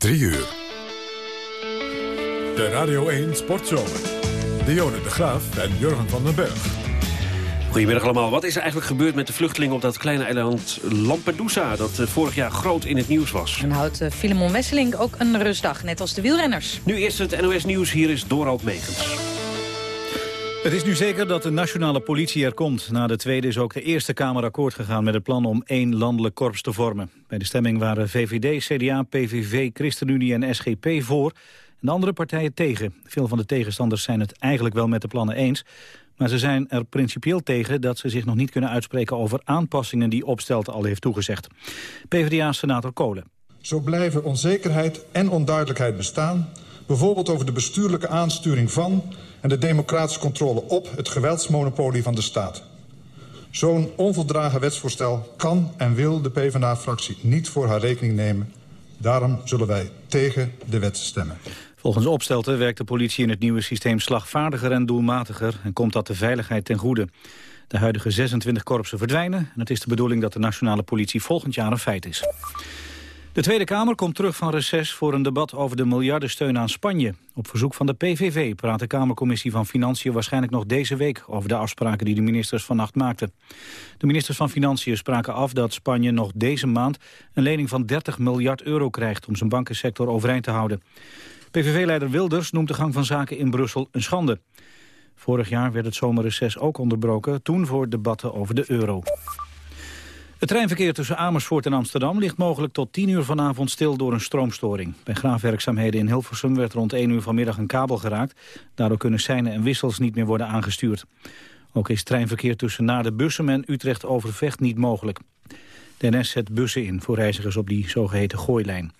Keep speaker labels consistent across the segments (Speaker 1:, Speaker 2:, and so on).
Speaker 1: 3 uur. De Radio 1 Sportzomer. Dionne de Graaf en Jurgen van den Berg.
Speaker 2: Goedemiddag allemaal. Wat is er eigenlijk gebeurd met de vluchtelingen op dat kleine eiland Lampedusa... dat eh, vorig jaar groot in het nieuws was?
Speaker 3: En houdt uh, Filemon Wesseling ook een rustdag, net als de wielrenners.
Speaker 2: Nu eerst het NOS Nieuws. Hier is Dorald Megens.
Speaker 4: Het is nu zeker dat de nationale politie er komt. Na de tweede is ook de Eerste Kamer akkoord gegaan met het plan om één landelijk korps te vormen. Bij de stemming waren VVD, CDA, PVV, ChristenUnie en SGP voor en de andere partijen tegen. Veel van de tegenstanders zijn het eigenlijk wel met de plannen eens. Maar ze zijn er principieel tegen dat ze zich nog niet kunnen uitspreken over aanpassingen die Opstelten al heeft toegezegd. PvdA-senator Kolen.
Speaker 5: Zo blijven onzekerheid en onduidelijkheid bestaan, bijvoorbeeld over de bestuurlijke aansturing van en de democratische controle op het geweldsmonopolie van de staat. Zo'n onvoldragen wetsvoorstel kan en wil de PvdA-fractie niet voor haar rekening nemen. Daarom zullen wij tegen de wet stemmen.
Speaker 4: Volgens Opstelten werkt de politie in het nieuwe systeem slagvaardiger en doelmatiger... en komt dat de veiligheid ten goede. De huidige 26 korpsen verdwijnen en het is de bedoeling dat de nationale politie volgend jaar een feit is. De Tweede Kamer komt terug van reces voor een debat over de miljardensteun aan Spanje. Op verzoek van de PVV praat de Kamercommissie van Financiën waarschijnlijk nog deze week over de afspraken die de ministers vannacht maakten. De ministers van Financiën spraken af dat Spanje nog deze maand een lening van 30 miljard euro krijgt om zijn bankensector overeind te houden. PVV-leider Wilders noemt de gang van zaken in Brussel een schande. Vorig jaar werd het zomerreces ook onderbroken, toen voor debatten over de euro. Het treinverkeer tussen Amersfoort en Amsterdam ligt mogelijk tot 10 uur vanavond stil door een stroomstoring. Bij graafwerkzaamheden in Hilversum werd rond 1 uur vanmiddag een kabel geraakt. Daardoor kunnen seinen en wissels niet meer worden aangestuurd. Ook is treinverkeer tussen Naarden Bussum en Utrecht Overvecht niet mogelijk. De NS zet bussen in voor reizigers op die zogeheten gooilijn.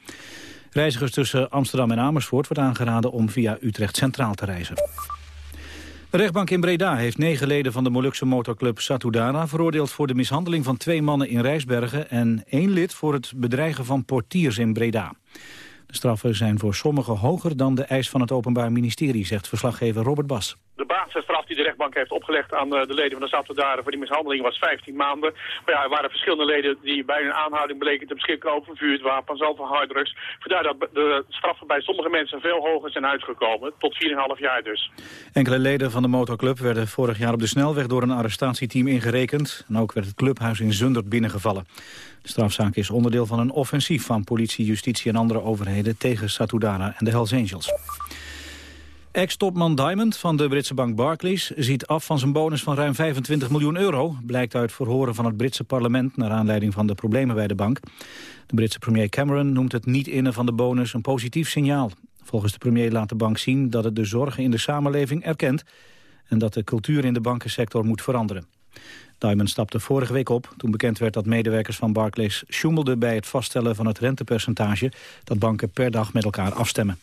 Speaker 4: Reizigers tussen Amsterdam en Amersfoort wordt aangeraden om via Utrecht Centraal te reizen. De rechtbank in Breda heeft negen leden van de Molukse motorclub Satudara veroordeeld voor de mishandeling van twee mannen in Rijsbergen en één lid voor het bedreigen van portiers in Breda. De straffen zijn voor sommigen hoger dan de eis van het Openbaar Ministerie, zegt verslaggever Robert Bas.
Speaker 6: De basisstraf die de rechtbank heeft opgelegd aan eh, de leden van de Satudara voor die mishandeling was 15 maanden. Maar ja, er waren verschillende leden die bij hun aanhouding bleken te beschikken over vuurwapens, over harddrugs. Vandaar dat de straffen bij sommige mensen veel hoger zijn uitgekomen, tot 4,5 jaar dus.
Speaker 4: Enkele leden van de motorclub werden vorig jaar op de snelweg door een arrestatieteam ingerekend. En ook werd het clubhuis in Zundert binnengevallen. De strafzaak is onderdeel van een offensief van politie, justitie en andere overheden tegen Satudara en de Hells Angels. Ex-topman Diamond van de Britse bank Barclays ziet af van zijn bonus van ruim 25 miljoen euro. Blijkt uit verhoren van het Britse parlement naar aanleiding van de problemen bij de bank. De Britse premier Cameron noemt het niet innen van de bonus een positief signaal. Volgens de premier laat de bank zien dat het de zorgen in de samenleving erkent... en dat de cultuur in de bankensector moet veranderen. Diamond stapte vorige week op toen bekend werd dat medewerkers van Barclays sjoemelden bij het vaststellen van het rentepercentage dat banken per dag met elkaar afstemmen.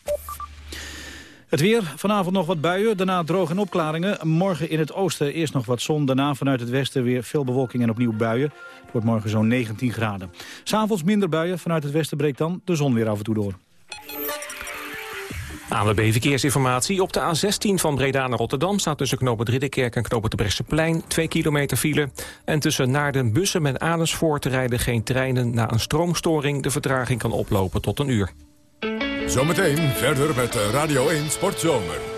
Speaker 4: Het weer, vanavond nog wat buien, daarna droog en opklaringen. Morgen in het oosten eerst nog wat zon, daarna vanuit het westen weer veel bewolking en opnieuw buien. Het wordt morgen zo'n 19 graden. S'avonds minder buien, vanuit het westen breekt dan de zon weer af en toe door.
Speaker 7: ANWB Verkeersinformatie. Op de A16 van Breda naar Rotterdam staat tussen knopen Ridderkerk en de Bresseplein 2 kilometer file. En tussen Naarden, Bussen en Amersfoort rijden geen treinen na een stroomstoring. De vertraging kan oplopen tot een uur.
Speaker 1: Zometeen verder met Radio 1 Sportzomer.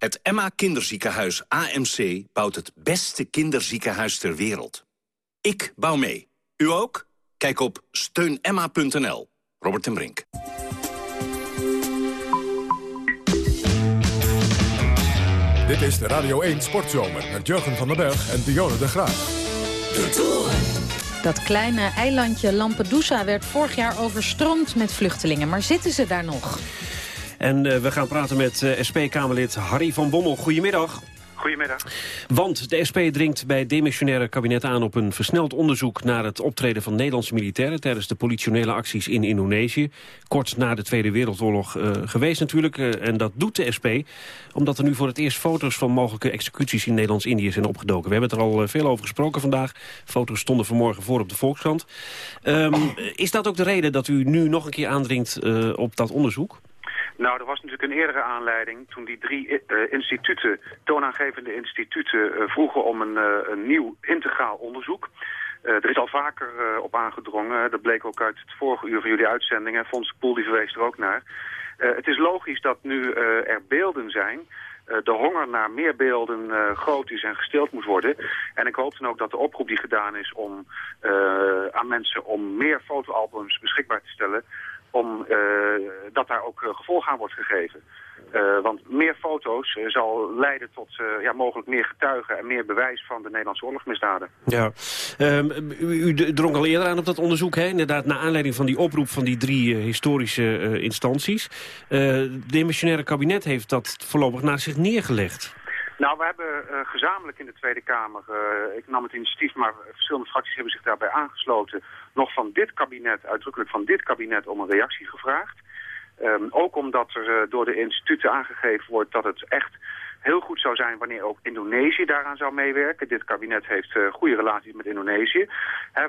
Speaker 8: Het Emma Kinderziekenhuis AMC bouwt het beste kinderziekenhuis ter wereld. Ik bouw mee. U ook? Kijk op steunemma.nl. Robert en Brink.
Speaker 1: Dit is de Radio 1 Sportzomer met Jurgen van den Berg en Dionne de Graaf.
Speaker 3: De Tour. Dat kleine eilandje Lampedusa werd vorig jaar overstroomd met vluchtelingen. Maar zitten ze daar nog?
Speaker 2: En uh, we gaan praten met uh, SP-Kamerlid Harry van Bommel. Goedemiddag.
Speaker 9: Goedemiddag.
Speaker 2: Want de SP dringt bij het demissionaire kabinet aan op een versneld onderzoek naar het optreden van Nederlandse militairen tijdens de politionele acties in Indonesië. Kort na de Tweede Wereldoorlog uh, geweest natuurlijk. Uh, en dat doet de SP omdat er nu voor het eerst foto's van mogelijke executies in Nederlands-Indië zijn opgedoken. We hebben het er al veel over gesproken vandaag. Foto's stonden vanmorgen voor op de Volkskrant. Um, is dat ook de reden dat u nu nog een keer aandringt op dat onderzoek?
Speaker 9: Nou, er was natuurlijk een eerdere aanleiding toen die drie uh, instituten, toonaangevende instituten, uh, vroegen om een, een, nieuw integraal onderzoek. er is al vaker op aangedrongen, dat bleek ook uit het vorige uur van jullie uitzendingen. Fons Poel die verwees er ook naar. het is logisch dat nu er beelden zijn de honger naar meer beelden groot is en gestild moet worden. En ik hoop dan ook dat de oproep die gedaan is om aan mensen om meer fotoalbums beschikbaar te stellen om uh, dat daar ook uh, gevolg aan wordt gegeven. Uh, want meer foto's zal leiden tot ja, mogelijk meer getuigen en meer bewijs van de Nederlandse oorlogsmisdaden.
Speaker 2: Ja, um, u, u drong al eerder aan op dat onderzoek, hè? inderdaad, naar aanleiding van die oproep van die drie historische instanties. het demissionaire kabinet heeft dat voorlopig naar zich neergelegd.
Speaker 9: Nou, we hebben uh, gezamenlijk in de Tweede Kamer, uh, ik nam het initiatief, maar verschillende fracties hebben zich daarbij aangesloten, nog van dit kabinet, uitdrukkelijk van dit kabinet, om een reactie gevraagd. Um, ook omdat er uh, door de instituten aangegeven wordt dat het echt heel goed zou zijn wanneer ook Indonesië daaraan zou meewerken. Dit kabinet heeft goede relaties met Indonesië.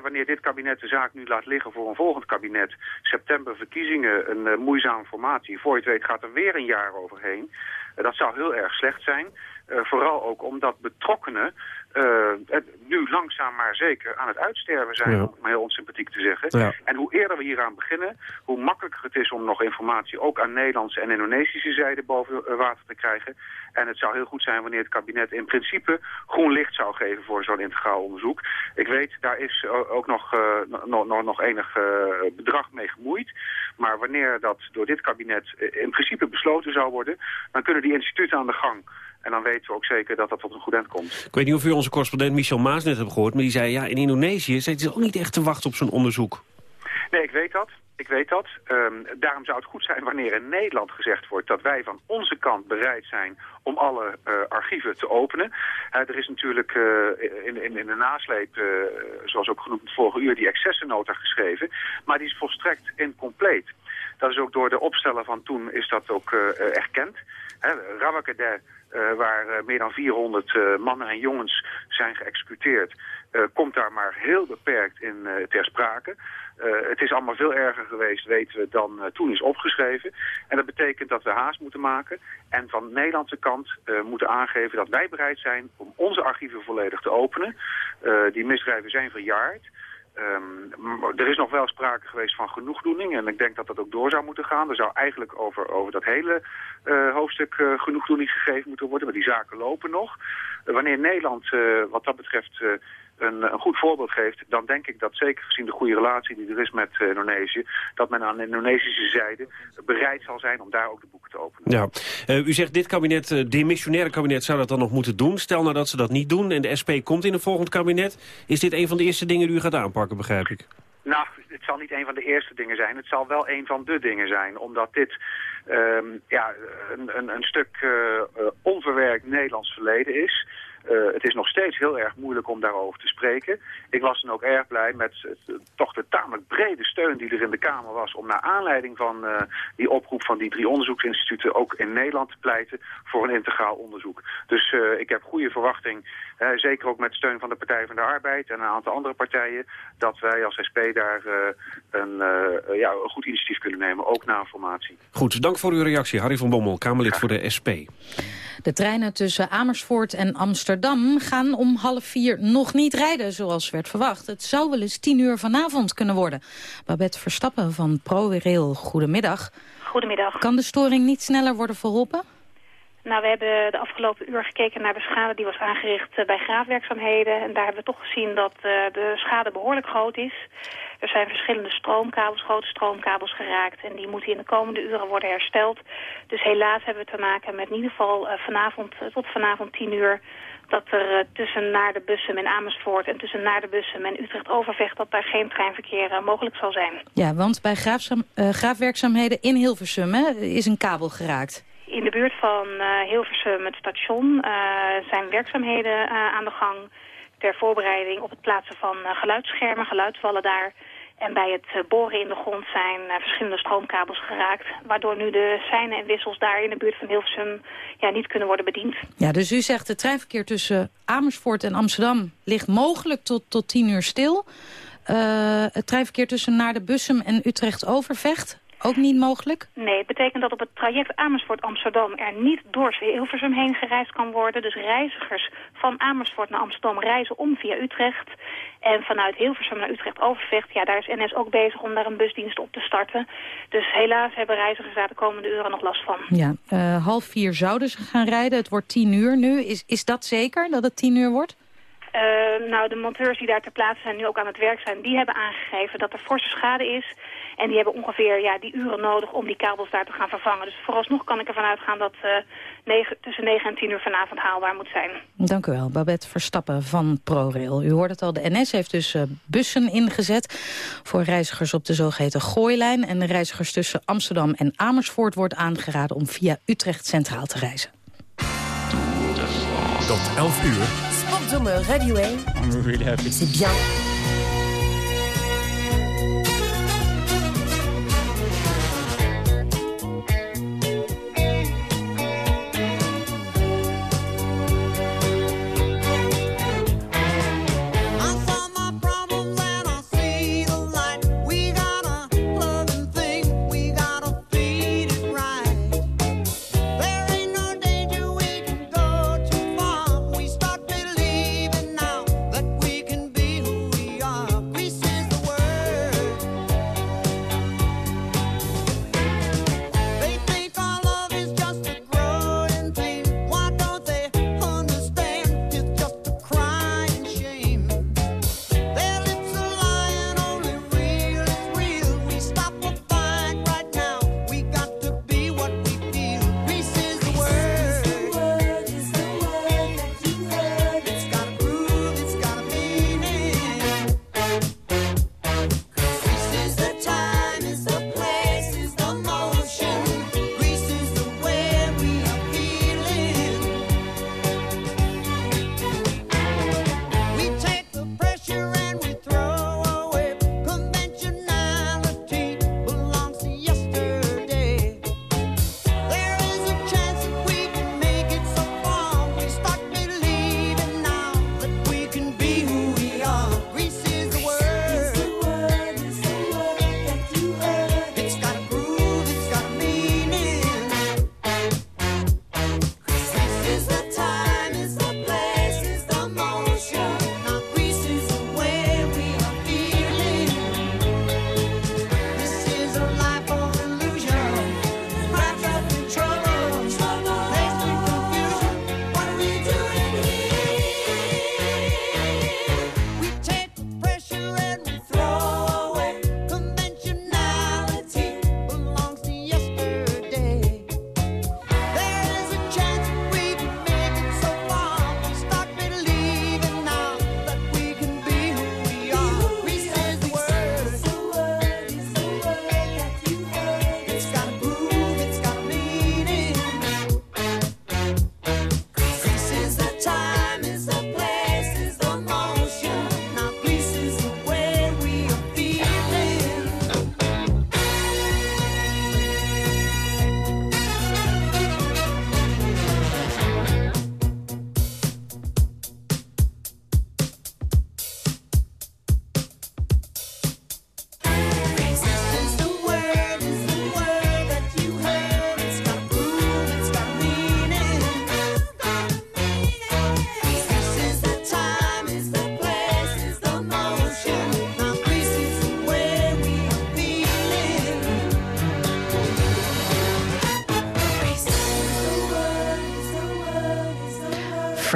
Speaker 9: Wanneer dit kabinet de zaak nu laat liggen voor een volgend kabinet, september verkiezingen, een uh, moeizame formatie, voor je het weet gaat er weer een jaar overheen. Dat zou heel erg slecht zijn. Uh, vooral ook omdat betrokkenen uh, nu langzaam maar zeker aan het uitsterven zijn, ja. om heel onsympathiek te zeggen. Ja. En hoe eerder we hieraan beginnen, hoe makkelijker het is om nog informatie ook aan Nederlandse en Indonesische zijde boven water te krijgen. En het zou heel goed zijn wanneer het kabinet in principe groen licht zou geven voor zo'n integraal onderzoek. Ik weet, daar is ook nog, uh, nog, enig uh, bedrag mee gemoeid. Maar wanneer dat door dit kabinet in principe besloten zou worden, dan kunnen die instituten aan de gang. En dan weten we ook zeker dat dat tot een goed eind komt.
Speaker 2: Ik weet niet of u onze correspondent Michel Maas net hebt gehoord... maar die zei, ja, in Indonesië zitten ze ook niet echt te wachten op zo'n onderzoek.
Speaker 9: Nee, ik weet dat. Ik weet dat. Um, daarom zou het goed zijn wanneer in Nederland gezegd wordt dat wij van onze kant bereid zijn om alle uh, archieven te openen. Uh, er is natuurlijk uh, in, in, in, de nasleep, zoals ook genoemd vorige uur, die excessennota geschreven. Maar die is volstrekt incompleet. Dat is ook door de opsteller van toen is dat ook erkend. Rawakede, waar meer dan 400 mannen en jongens zijn geëxecuteerd, komt daar maar heel beperkt in ter sprake. Het is allemaal veel erger geweest, weten we, dan toen is opgeschreven. En dat betekent dat we haast moeten maken en van de Nederlandse kant moeten aangeven dat wij bereid zijn om onze archieven volledig te openen. die misdrijven zijn verjaard. Um, er is nog wel sprake geweest van genoegdoening en ik denk dat dat ook door zou moeten gaan. Er zou eigenlijk over, over dat hele uh, hoofdstuk uh, genoegdoening gegeven moeten worden, maar die zaken lopen nog. Uh, wanneer Nederland wat dat betreft een, een, goed voorbeeld geeft, dan denk ik dat zeker gezien de goede relatie die er is met uh, Indonesië, dat men aan de Indonesische zijde bereid zal zijn om daar ook de boeken te openen.
Speaker 2: Ja. Uh, u zegt dit kabinet, uh, demissionaire kabinet, zou dat dan nog moeten doen. Stel nou dat ze dat niet doen en de SP komt in een volgend kabinet. Is dit een van de eerste dingen die u gaat aanpakken, begrijp ik?
Speaker 9: Nou, het zal niet een van de eerste dingen zijn. Het zal wel een van de dingen zijn, omdat dit um, ja, een, een, een stuk onverwerkt Nederlands verleden is. Uh, het is nog steeds heel erg moeilijk om daarover te spreken. Ik was dan ook erg blij met uh, toch de tamelijk brede steun die er in de Kamer was... om naar aanleiding van uh, die oproep van die drie onderzoeksinstituten... ook in Nederland te pleiten voor een integraal onderzoek. Dus ik heb goede verwachting, zeker ook met steun van de Partij van de Arbeid... en een aantal andere partijen, dat wij als SP daar een, ja, een goed initiatief kunnen nemen, ook na informatie.
Speaker 2: Goed, dank voor uw reactie. Harry van Bommel, Kamerlid voor de SP.
Speaker 3: De treinen tussen Amersfoort en Amsterdam gaan om half vier nog niet rijden zoals werd verwacht. Het zou wel eens tien uur vanavond kunnen worden. Babette Verstappen van ProRail, goedemiddag.
Speaker 10: Goedemiddag.
Speaker 3: Kan de storing niet sneller worden verholpen?
Speaker 10: Nou, we hebben de afgelopen uur gekeken naar de schade die was aangericht bij graafwerkzaamheden. En daar hebben we toch gezien dat uh, de schade behoorlijk groot is. Er zijn verschillende stroomkabels, grote stroomkabels geraakt. En die moeten in de komende uren worden hersteld. Dus helaas hebben we te maken met in ieder geval uh, vanavond, tot vanavond 10 uur... dat er tussen naar de bussen en Amersfoort en tussen naar de bussen en Utrecht Overvecht... dat daar geen treinverkeer mogelijk zal zijn.
Speaker 3: Ja, want bij graafwerkzaamheden in Hilversum hè, is een kabel geraakt.
Speaker 10: In de buurt van Hilversum, het station, zijn werkzaamheden aan de gang... ter voorbereiding op het plaatsen van geluidsschermen, geluidswallen daar... En bij het eh, boren in de grond zijn verschillende stroomkabels geraakt... waardoor nu de seinen en wissels daar in de buurt van Hilversum ja, niet kunnen worden bediend.
Speaker 3: Ja, dus u zegt het treinverkeer tussen Amersfoort en Amsterdam... ligt mogelijk tot, tot tien uur stil. Het treinverkeer tussen naar de Bussum en Utrecht-Overvecht ook niet mogelijk?
Speaker 10: Nee, het betekent dat op het traject Amersfoort-Amsterdam er niet door Hilversum heen gereisd kan worden. Dus reizigers van Amersfoort naar Amsterdam reizen om via Utrecht. En vanuit Hilversum naar Utrecht-Overvecht, ja, daar is NS ook bezig om daar een busdienst op te starten. Dus helaas hebben reizigers daar de komende uren nog last van.
Speaker 3: Ja, uh, half vier zouden ze gaan rijden. Het wordt tien uur nu. Is, is dat zeker, dat het tien uur wordt?
Speaker 10: Uh, nou, de monteurs die daar ter plaatse zijn, nu ook aan het werk zijn... die hebben aangegeven dat er forse schade is. En die hebben ongeveer ja, die uren nodig om die kabels daar te gaan vervangen. Dus vooralsnog kan ik ervan uitgaan dat uh, negen, tussen 9 en 10 uur vanavond haalbaar moet zijn.
Speaker 3: Dank u wel, Babette Verstappen van ProRail. U hoort het al, de NS heeft dus uh, bussen ingezet... voor reizigers op de zogeheten Gooilijn. En de reizigers tussen Amsterdam en Amersfoort wordt aangeraden... om via Utrecht Centraal te reizen.
Speaker 1: Tot 11 uur
Speaker 11: Zomer Radio 1. I'm really happy. C'est bien.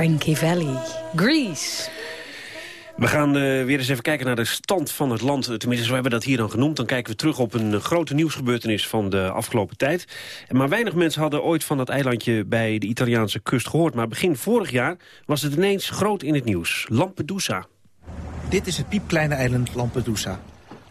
Speaker 3: Frankie Valley. Greece.
Speaker 2: We gaan uh, weer eens even kijken naar de stand van het land. Tenminste, zo hebben we dat hier dan genoemd. Dan kijken we terug op een grote nieuwsgebeurtenis van de afgelopen tijd. Maar weinig mensen hadden ooit van dat eilandje bij de Italiaanse kust gehoord. Maar begin vorig jaar was het ineens groot in het nieuws. Lampedusa.
Speaker 12: Dit is het piepkleine eiland Lampedusa.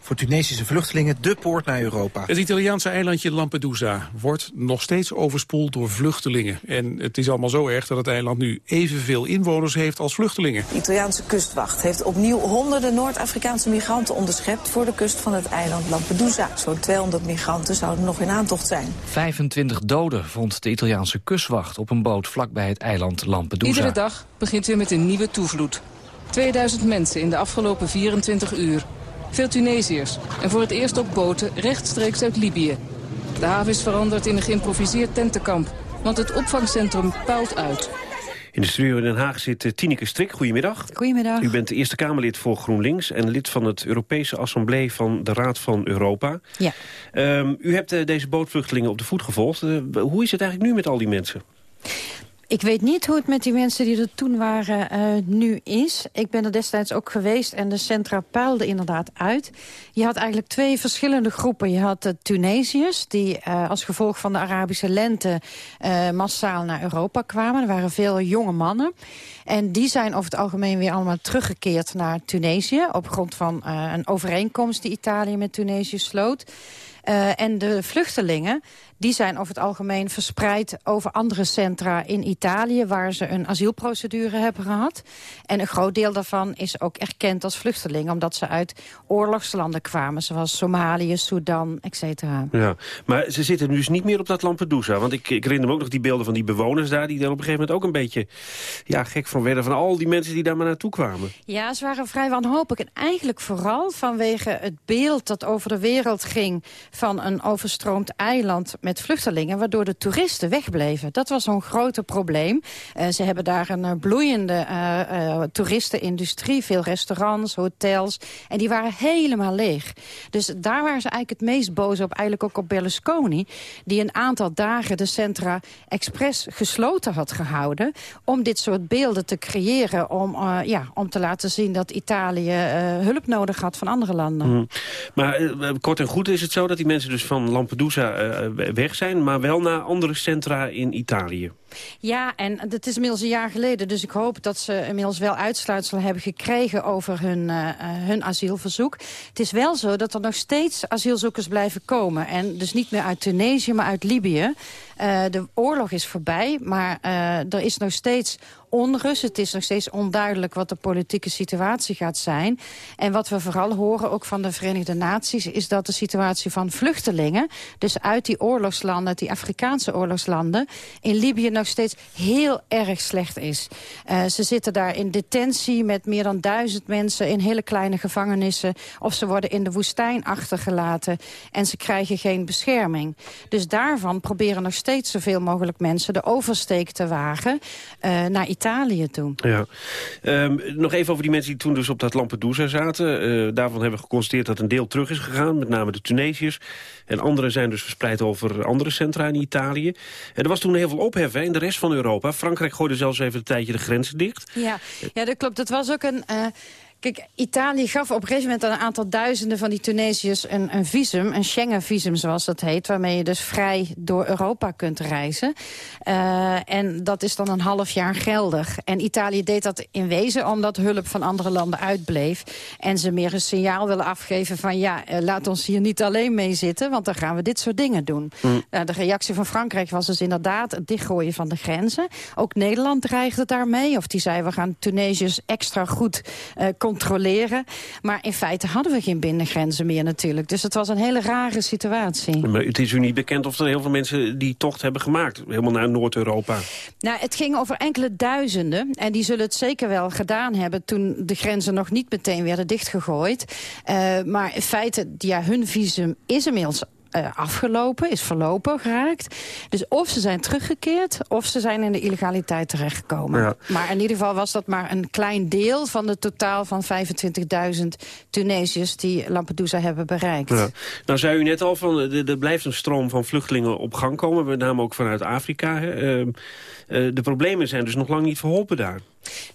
Speaker 13: Voor Tunesische vluchtelingen de poort naar Europa.
Speaker 14: Het Italiaanse eilandje Lampedusa wordt nog steeds overspoeld door vluchtelingen. En het is allemaal zo erg dat het eiland nu evenveel inwoners heeft als vluchtelingen.
Speaker 15: De Italiaanse kustwacht heeft opnieuw honderden Noord-Afrikaanse migranten onderschept voor de kust van het eiland Lampedusa. Zo'n 200 migranten zouden nog in aantocht zijn.
Speaker 16: 25 doden vond de Italiaanse kustwacht op een boot vlakbij het eiland Lampedusa.
Speaker 17: Iedere dag begint weer met een nieuwe toevloed. 2000 mensen in de afgelopen 24 uur. Veel Tunesiërs en voor het eerst ook boten rechtstreeks uit Libië. De haven is veranderd in een geïmproviseerd tentenkamp, want het opvangcentrum puilt uit.
Speaker 2: In de studio in Den Haag zit uh, Tineke Strik. Goedemiddag.
Speaker 18: Goedemiddag.
Speaker 2: U bent de Eerste Kamerlid voor GroenLinks... en lid van het Europese Assemblée van de Raad van Europa.
Speaker 18: Ja.
Speaker 2: Um, u hebt uh, deze bootvluchtelingen op de voet gevolgd. Uh, hoe is het eigenlijk nu met al die mensen?
Speaker 18: Ik weet niet hoe het met die mensen die er toen waren uh, nu is. Ik ben er destijds ook geweest en de centra puilden inderdaad uit. Je had eigenlijk twee verschillende groepen. Je had de Tunesiërs die uh, als gevolg van de Arabische lente uh, massaal naar Europa kwamen. Er waren veel jonge mannen. En die zijn over het algemeen weer allemaal teruggekeerd naar Tunesië... op grond van een overeenkomst die Italië met Tunesië sloot. En de vluchtelingen die zijn over het algemeen verspreid over andere centra in Italië... waar ze een asielprocedure hebben gehad. En een groot deel daarvan is ook erkend als vluchteling... omdat ze uit oorlogslanden kwamen, zoals Somalië, Sudan, et cetera.
Speaker 2: Ja, maar ze zitten dus niet meer op dat Lampedusa. Want ik, ik herinner me ook nog die beelden van die bewoners daar... die daar op een gegeven moment ook een beetje ja, gek van werden... van al die mensen die daar maar naartoe kwamen.
Speaker 18: Ja, ze waren vrij wanhopig. En eigenlijk vooral vanwege het beeld dat over de wereld ging... van een overstroomd eiland met vluchtelingen... waardoor de toeristen wegbleven. Dat was zo'n grote probleem. Uh, ze hebben daar een uh, bloeiende uh, toeristenindustrie. Veel restaurants, hotels. En die waren helemaal leeg. Dus daar waren ze eigenlijk het meest boos op. Eigenlijk ook op Berlusconi. Die een aantal dagen de centra expres gesloten had gehouden... om dit soort beelden te creëren. Om, ja, om te laten zien dat Italië hulp nodig had van andere landen.
Speaker 2: Mm. Maar kort en goed is het zo dat die mensen dus van Lampedusa weg zijn... maar wel naar andere centra in Italië.
Speaker 18: Ja, en het is inmiddels een jaar geleden. Dus ik hoop dat ze inmiddels wel uitsluitsel hebben gekregen over hun, uh, hun asielverzoek. Het is wel zo dat er nog steeds asielzoekers blijven komen. En dus niet meer uit Tunesië, maar uit Libië. Uh, de oorlog is voorbij, maar uh, er is nog steeds onrust. Het is nog steeds onduidelijk wat de politieke situatie gaat zijn. En wat we vooral horen, ook van de Verenigde Naties... is dat de situatie van vluchtelingen... dus uit die oorlogslanden, die Afrikaanse oorlogslanden... in Libië nog steeds heel erg slecht is. Uh, ze zitten daar in detentie met meer dan duizend mensen... in hele kleine gevangenissen. Of ze worden in de woestijn achtergelaten. En ze krijgen geen bescherming. Dus daarvan proberen nog steeds zoveel mogelijk mensen... de oversteek te wagen uh, naar Italië toe.
Speaker 2: Ja. Um, nog even over die mensen die toen dus op dat Lampedusa zaten. Uh, daarvan hebben we geconstateerd dat een deel terug is gegaan. Met name de Tunesiërs. En anderen zijn dus verspreid over andere centra in Italië. En er was toen heel veel ophef hè, in de rest van Europa. Frankrijk gooide zelfs even een tijdje de grenzen dicht.
Speaker 18: Ja, ja dat klopt. Dat was ook een... Uh... Kijk, Italië gaf op een gegeven moment aan een aantal duizenden van die Tunesiërs een, een visum, een Schengen-visum zoals dat heet, waarmee je dus vrij door Europa kunt reizen. Uh, en dat is dan een half jaar geldig. En Italië deed dat in wezen omdat hulp van andere landen uitbleef. En ze meer een signaal willen afgeven van ja, uh, laat ons hier niet alleen mee zitten, want dan gaan we dit soort dingen doen. Mm. Uh, de reactie van Frankrijk was dus inderdaad het dichtgooien van de grenzen. Ook Nederland dreigde daarmee, of die zei we gaan Tunesiërs extra goed controleren. Maar in feite hadden we geen binnengrenzen meer natuurlijk. Dus het was een hele rare situatie.
Speaker 2: Maar het is u niet bekend of er heel veel mensen die tocht hebben gemaakt. Helemaal naar Noord-Europa.
Speaker 18: Nou, het ging over enkele duizenden. En die zullen het zeker wel gedaan hebben toen de grenzen nog niet meteen werden dichtgegooid. Uh, maar in feite, ja, hun visum is inmiddels uh, afgelopen, is verlopen geraakt. Dus of ze zijn teruggekeerd, of ze zijn in de illegaliteit terechtgekomen. Ja. Maar in ieder geval was dat maar een klein deel van de totaal van 25.000 Tunesiërs die Lampedusa hebben bereikt. Ja.
Speaker 2: Nou zei u net al, van, er blijft een stroom van vluchtelingen op gang komen, met name ook vanuit Afrika. Hè. Uh, uh, de problemen zijn dus nog lang niet verholpen daar.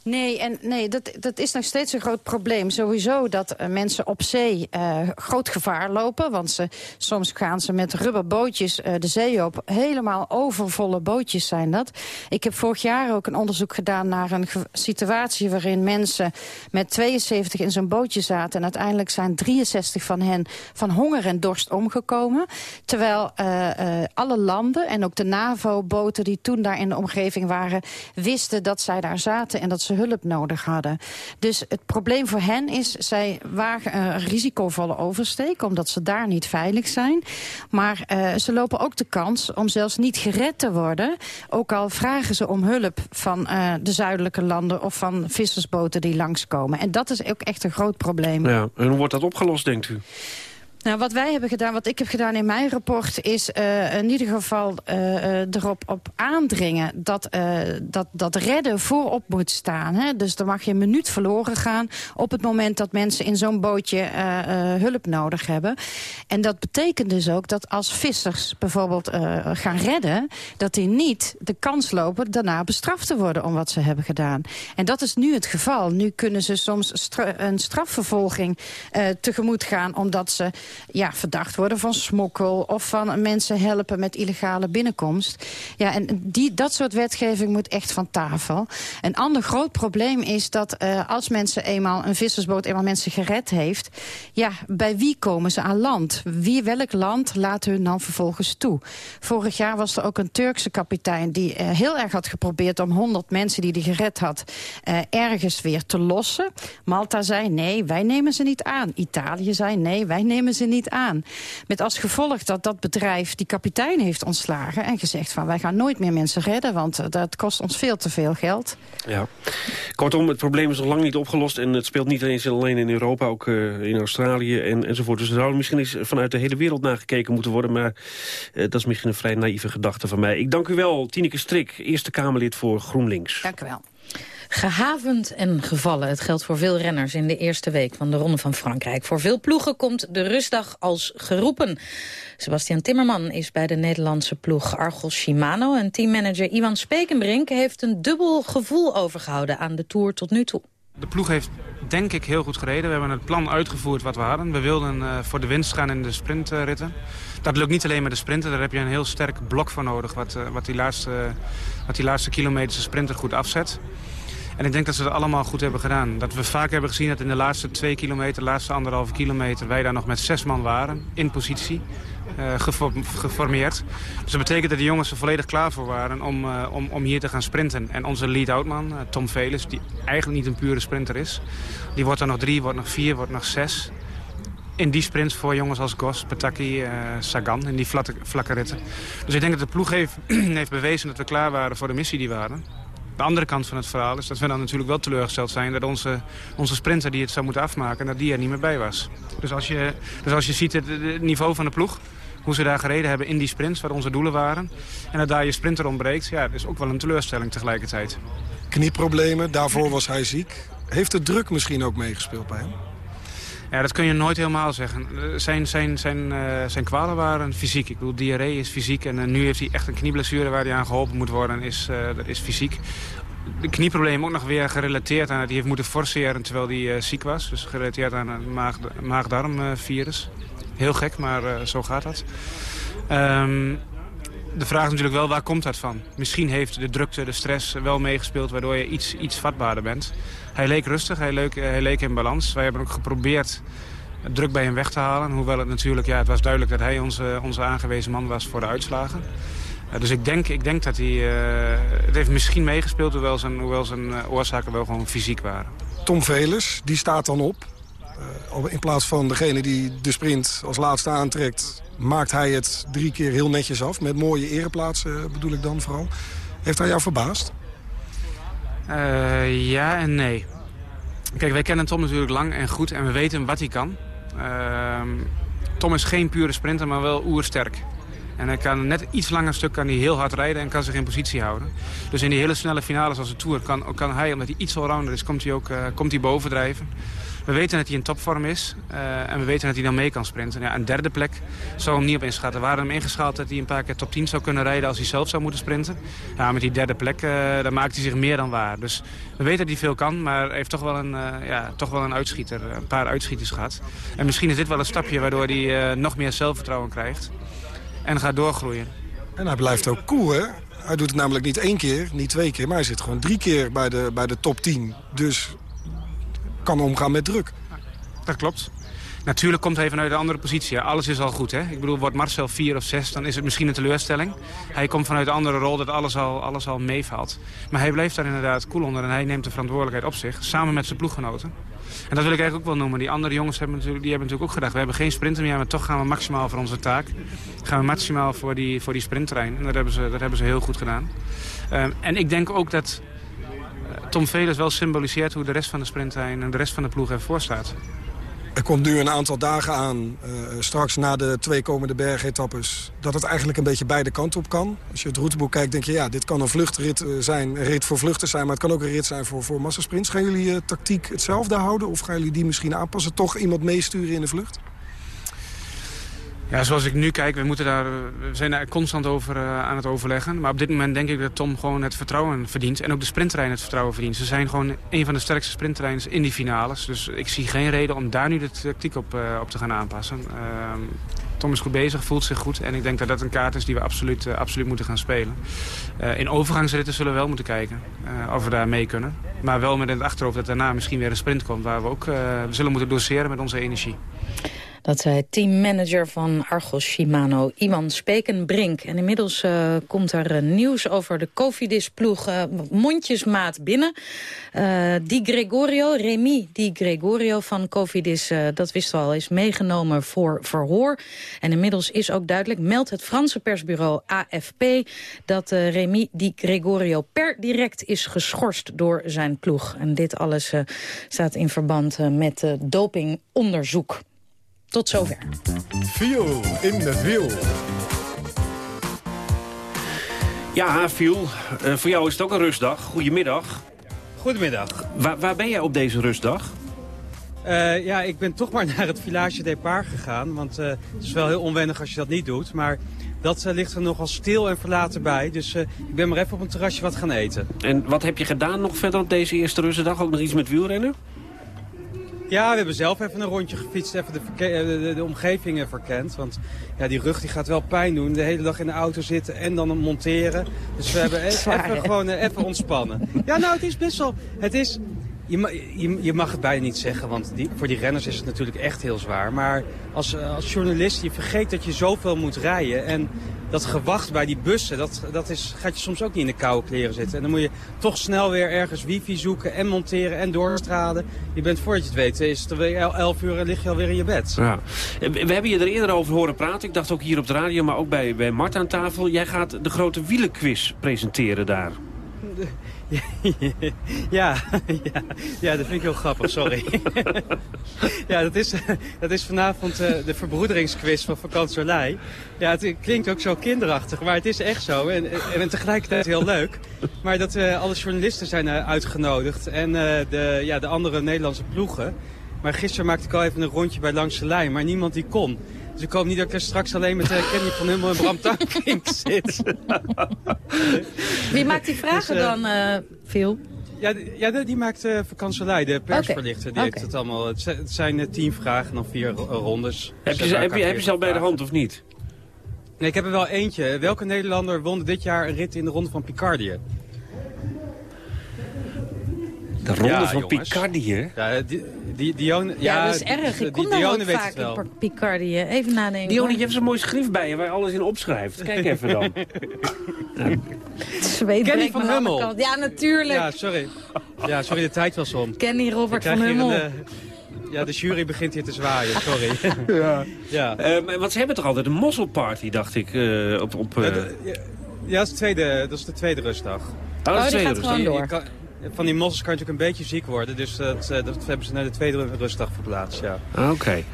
Speaker 18: Nee, en nee dat, dat is nog steeds een groot probleem. Sowieso dat uh, mensen op zee uh, groot gevaar lopen. Want ze, soms gaan ze met rubberbootjes de zee op. Helemaal overvolle bootjes zijn dat. Ik heb vorig jaar ook een onderzoek gedaan naar een situatie... waarin mensen met 72 in zo'n bootje zaten... en uiteindelijk zijn 63 van hen van honger en dorst omgekomen. Terwijl alle landen en ook de NAVO-boten die toen daar in de omgeving waren... wisten dat zij daar zaten en dat ze hulp nodig hadden. Dus het probleem voor hen is, zij wagen een risicovolle oversteek... omdat ze daar niet veilig zijn. Maar uh, ze lopen ook de kans om zelfs niet gered te worden... ook al vragen ze om hulp van uh, de zuidelijke landen... of van vissersboten die langskomen. En dat is ook echt een groot probleem.
Speaker 2: Ja, en hoe wordt dat opgelost, denkt u?
Speaker 18: Nou, wat wij hebben gedaan, wat ik heb gedaan in mijn rapport... is uh, in ieder geval uh, erop op aandringen dat, dat, dat redden voorop moet staan. Hè? Dus er mag je een minuut verloren gaan... op het moment dat mensen in zo'n bootje hulp nodig hebben. En dat betekent dus ook dat als vissers bijvoorbeeld gaan redden... dat die niet de kans lopen daarna bestraft te worden om wat ze hebben gedaan. En dat is nu het geval. Nu kunnen ze soms een strafvervolging tegemoet gaan... omdat ze ja, verdacht worden van smokkel... of van mensen helpen met illegale binnenkomst. Ja, en die, dat soort wetgeving moet echt van tafel. Een ander groot probleem is dat uh, als mensen eenmaal... een vissersboot eenmaal mensen gered heeft... ja, bij wie komen ze aan land? Wie, welk land laat hun dan vervolgens toe? Vorig jaar was er ook een Turkse kapitein... die uh, heel erg had geprobeerd om 100 mensen die hij gered had... Uh, ergens weer te lossen. Malta zei nee, wij nemen ze niet aan. Italië zei nee, wij nemen ze niet aan. Met als gevolg dat dat bedrijf die kapitein heeft ontslagen... en gezegd van wij gaan nooit meer mensen redden... want eh, dat kost ons veel te veel geld.
Speaker 2: Ja. Kortom, het probleem is nog lang niet opgelost... en het speelt niet eens alleen in Europa, ook uh, in Australië en, enzovoort. Dus er zou misschien eens vanuit de hele wereld naar gekeken moeten worden... maar uh, dat is misschien een vrij naïeve gedachte van mij. Ik dank u wel, Tineke Strik, Eerste Kamerlid voor GroenLinks.
Speaker 18: Dank u wel.
Speaker 3: Gehavend en gevallen. Het geldt voor veel renners in de eerste week van de Ronde van Frankrijk. Voor veel ploegen komt de rustdag als geroepen. Sebastian Timmerman is bij de Nederlandse ploeg Argos Shimano... en teammanager Iwan Spekenbrink heeft een dubbel gevoel overgehouden aan de Tour tot nu toe.
Speaker 19: De ploeg heeft denk ik heel goed gereden. We hebben het plan uitgevoerd wat we hadden. We wilden uh, voor de winst gaan in de sprintritten. Dat lukt niet alleen met de sprinten. Daar heb je een heel sterk blok voor nodig... wat, uh, wat, die, laatste, wat die laatste kilometers de sprinter goed afzet. En ik denk dat ze het allemaal goed hebben gedaan. Dat we vaak hebben gezien dat in de laatste twee kilometer, laatste anderhalve kilometer... wij daar nog met zes man waren, in positie, uh, geformeerd. Dus dat betekent dat de jongens er volledig klaar voor waren om, uh, om, om hier te gaan sprinten. En onze lead-outman, uh, Tom Velis, die eigenlijk niet een pure sprinter is... die wordt er nog drie, wordt nog vier, wordt nog zes in die sprints voor jongens als Gos, Pataki, Sagan, in die vlakke, vlakke ritten. Dus ik denk dat de ploeg heeft, heeft bewezen dat we klaar waren voor de missie die we hadden. De andere kant van het verhaal is dat we dan natuurlijk wel teleurgesteld zijn... dat onze, onze sprinter die het zou moeten afmaken, dat die er niet meer bij was. Dus als je, dus als je ziet het, niveau van de ploeg hoe ze daar gereden hebben in die sprints, waar onze doelen waren. En dat daar je sprinter ontbreekt, ja, dat is ook wel een teleurstelling tegelijkertijd.
Speaker 20: Knieproblemen, daarvoor was hij ziek. Heeft de druk misschien ook meegespeeld bij hem?
Speaker 19: Ja, dat kun je nooit helemaal zeggen. Zijn, zijn, zijn, uh, zijn kwalen waren fysiek. Ik bedoel, diarree is fysiek. En uh, nu heeft hij echt een knieblessure waar hij aan geholpen moet worden. Is, uh, dat is fysiek. De knieprobleem ook nog weer gerelateerd aan... Die heeft moeten forceren terwijl hij ziek was. Dus gerelateerd aan een maag, maagdarmvirus. Heel gek, maar zo gaat dat. Um, de vraag is natuurlijk wel, waar komt dat van? Misschien heeft de drukte, de stress wel meegespeeld... waardoor je iets, iets vatbaarder bent. Hij leek rustig, hij leek, hij leek in balans. Wij hebben ook geprobeerd druk bij hem weg te halen. Hoewel het natuurlijk, ja, het was duidelijk dat hij onze, onze aangewezen man was voor de uitslagen. Uh, dus ik denk, ik denk dat hij... Uh, het heeft misschien meegespeeld, hoewel zijn, hoewel zijn oorzaken wel gewoon fysiek waren.
Speaker 20: Tom Velers, die staat dan op. in plaats van degene die de sprint als laatste aantrekt... maakt hij het drie keer heel netjes af. Met mooie ereplaatsen bedoel ik dan vooral. Heeft hij jou verbaasd?
Speaker 19: Uh, ja en nee. Kijk, wij kennen Tom natuurlijk lang en goed en we weten wat hij kan. Uh, Tom is geen pure sprinter, maar wel oersterk. En hij kan net iets langer stuk kan hij heel hard rijden en kan zich in positie houden. Dus in die hele snelle finales als de Tour kan, kan hij, omdat hij iets allrounder is, komt hij ook uh, komt hij bovendrijven. We weten dat hij in topvorm is eh, en we weten dat hij dan mee kan sprinten. Ja, een derde plek zou hem niet op inschatten. We waren hem ingeschaald dat hij een paar keer top 10 zou kunnen rijden als hij zelf zou moeten sprinten. Ja, met die derde plek dan maakt hij zich meer dan waar. Dus we weten dat hij veel kan, maar hij heeft toch wel een, uh, ja, toch wel een uitschieter, een paar uitschieters gehad. En misschien is dit wel een stapje waardoor hij nog meer zelfvertrouwen krijgt en gaat doorgroeien.
Speaker 20: En hij blijft ook cool, hè? Hij doet het namelijk niet één keer, niet twee keer... maar hij zit gewoon drie keer bij de, bij de top 10. Dus kan omgaan met druk.
Speaker 19: Dat klopt. Natuurlijk komt hij vanuit een andere positie. Alles is al goed. Hè? Ik bedoel, wordt Marcel 4 of 6, dan is het misschien een teleurstelling. Hij komt vanuit een andere rol dat alles al, alles al meevalt. Maar hij blijft daar inderdaad cool onder en hij neemt de verantwoordelijkheid op zich. Samen met zijn ploeggenoten. En dat wil ik eigenlijk ook wel noemen. Die andere jongens hebben natuurlijk, die hebben natuurlijk ook gedacht... we hebben geen sprinter meer, maar toch gaan we maximaal voor onze taak. Gaan we maximaal voor die, voor die sprinttrein. En dat hebben ze, dat hebben ze heel goed gedaan. Um, en ik denk ook dat Tom Velers wel symboliseert... hoe de rest van de sprinttrein en de rest van de ploeg ervoor staat.
Speaker 20: Er komt nu een aantal dagen aan, uh, straks na de twee komende bergetappes... dat het eigenlijk een beetje beide kanten op kan. Als je het routeboek kijkt, denk je... ja, dit kan een vluchtrit uh, zijn, een rit voor vluchters zijn... maar het kan ook een rit zijn voor, voor massasprints. Gaan jullie uh, tactiek hetzelfde houden of gaan jullie die misschien aanpassen? Toch iemand meesturen in de vlucht?
Speaker 19: Ja, zoals ik nu kijk, we, moeten daar, we zijn daar constant over uh, aan het overleggen. Maar op dit moment denk ik dat Tom gewoon het vertrouwen verdient. En ook de sprinttrein het vertrouwen verdient. Ze zijn gewoon een van de sterkste sprinttreins in die finales. Dus ik zie geen reden om daar nu de tactiek op, uh, op te gaan aanpassen. Uh, Tom is goed bezig, voelt zich goed. En ik denk dat dat een kaart is die we absoluut, absoluut moeten gaan spelen. in overgangsritten zullen we wel moeten kijken of we daar mee kunnen. Maar wel met in het achterhoofd dat daarna misschien weer een sprint komt... waar we ook zullen moeten doseren met onze energie.
Speaker 3: Dat zei teammanager van Argos Shimano, Iwan Spekenbrink. En inmiddels uh, komt er uh, nieuws over de Cofidis-ploeg uh, mondjesmaat binnen. Di Gregorio, Remy Di Gregorio van Cofidis, dat wisten we al, is meegenomen voor verhoor. En inmiddels is ook duidelijk, meldt het Franse persbureau AFP... dat Remy Di Gregorio per direct is geschorst door zijn ploeg. En dit alles staat in verband met dopingonderzoek. Tot zover.
Speaker 1: Viel in de wiel.
Speaker 2: Ja, Viel, uh, voor jou is het ook een rustdag. Goedemiddag.
Speaker 21: Goedemiddag.
Speaker 2: Waar, waar ben jij op deze rustdag?
Speaker 21: Uh, ja, ik ben toch maar naar het Village Depart gegaan. Want uh, het is wel heel onwennig als je dat niet doet. Maar dat uh, ligt er nogal stil en verlaten bij. Dus ik ben maar even op een terrasje wat gaan eten.
Speaker 2: En wat heb je gedaan nog verder op deze eerste rustdag? Ook nog iets met wielrennen?
Speaker 21: Ja, we hebben zelf even een rondje gefietst, even de, de, de, omgeving verkend. Want ja, die rug die gaat wel pijn doen. De hele dag in de auto zitten en dan monteren. Dus we hebben even, even gewoon even ontspannen. Ja, nou, het is best wel... Het is, je, je, mag het bijna niet zeggen, want die, voor die renners is het natuurlijk echt heel zwaar. Maar als, als journalist, je vergeet dat je zoveel moet rijden. En dat gewacht bij die bussen, dat, dat is, gaat je soms ook niet in de koude kleren zitten. En dan moet je toch snel weer ergens wifi zoeken en monteren en doorstraden. Je bent, voordat je het weet, is het weer elf uur en lig je alweer in je bed.
Speaker 2: Ja. We hebben je er eerder over horen praten. Ik dacht ook hier op de radio, maar ook bij, bij Mart aan tafel. Jij gaat de grote wielenquiz presenteren daar.
Speaker 21: ja, ja, ja, dat vind ik heel grappig, sorry. ja, dat is, dat is vanavond uh, de verbroederingsquiz van Vakantsolei. Ja, het klinkt ook zo kinderachtig, maar het is echt zo. En, en, en tegelijkertijd heel leuk. Maar dat uh, alle journalisten zijn uitgenodigd en de, ja, de andere Nederlandse ploegen. Maar gisteren maakte ik al even een rondje bij Langs de Lijn, maar niemand die kon. Dus ik hoop niet dat ik er straks alleen met uh, Kenny van Hummel en Bram Tankink zit.
Speaker 3: Wie maakt die vragen dus, uh, dan, uh, Phil?
Speaker 21: Ja, ja die maakt uh, vakantselei, de persverlichter. Die okay. heeft het allemaal. Het zijn tien vragen, dan vier rondes.
Speaker 2: Heb je, heb je, heb je ze al bij de hand of niet?
Speaker 21: Nee, ik heb er wel eentje. Welke Nederlander won dit jaar een rit in de ronde van Picardie?
Speaker 2: De ronde ja, van Picardie,
Speaker 21: Ja, die, die, Dione,
Speaker 3: ja, ja, dat is erg. Ik kom daar ook vaak in Picardie. Even nadenken.
Speaker 2: Dione, je hebt zo'n mooi schrift bij je waar je alles in opschrijft. Kijk even dan.
Speaker 3: ja.
Speaker 21: Kenny van Hummel.
Speaker 3: Ja, natuurlijk.
Speaker 21: Ja, sorry. Ja, sorry, de tijd was om.
Speaker 3: Kenny Robert van Hummel.
Speaker 21: Uh, ja, de jury begint hier te zwaaien, sorry.
Speaker 2: ja. ja. Uh, want ze hebben toch altijd een mosselparty, dacht ik, uh, op... op
Speaker 21: ja, de, ja, dat is, de tweede, dat is de tweede rustdag.
Speaker 3: Oh, dat is de tweede rustdag.
Speaker 21: Je, je kan, van die mossels kan je natuurlijk een beetje ziek worden. Dus dat, dat hebben ze naar de tweede rustdag verplaatst, ja.
Speaker 2: Oké. Okay.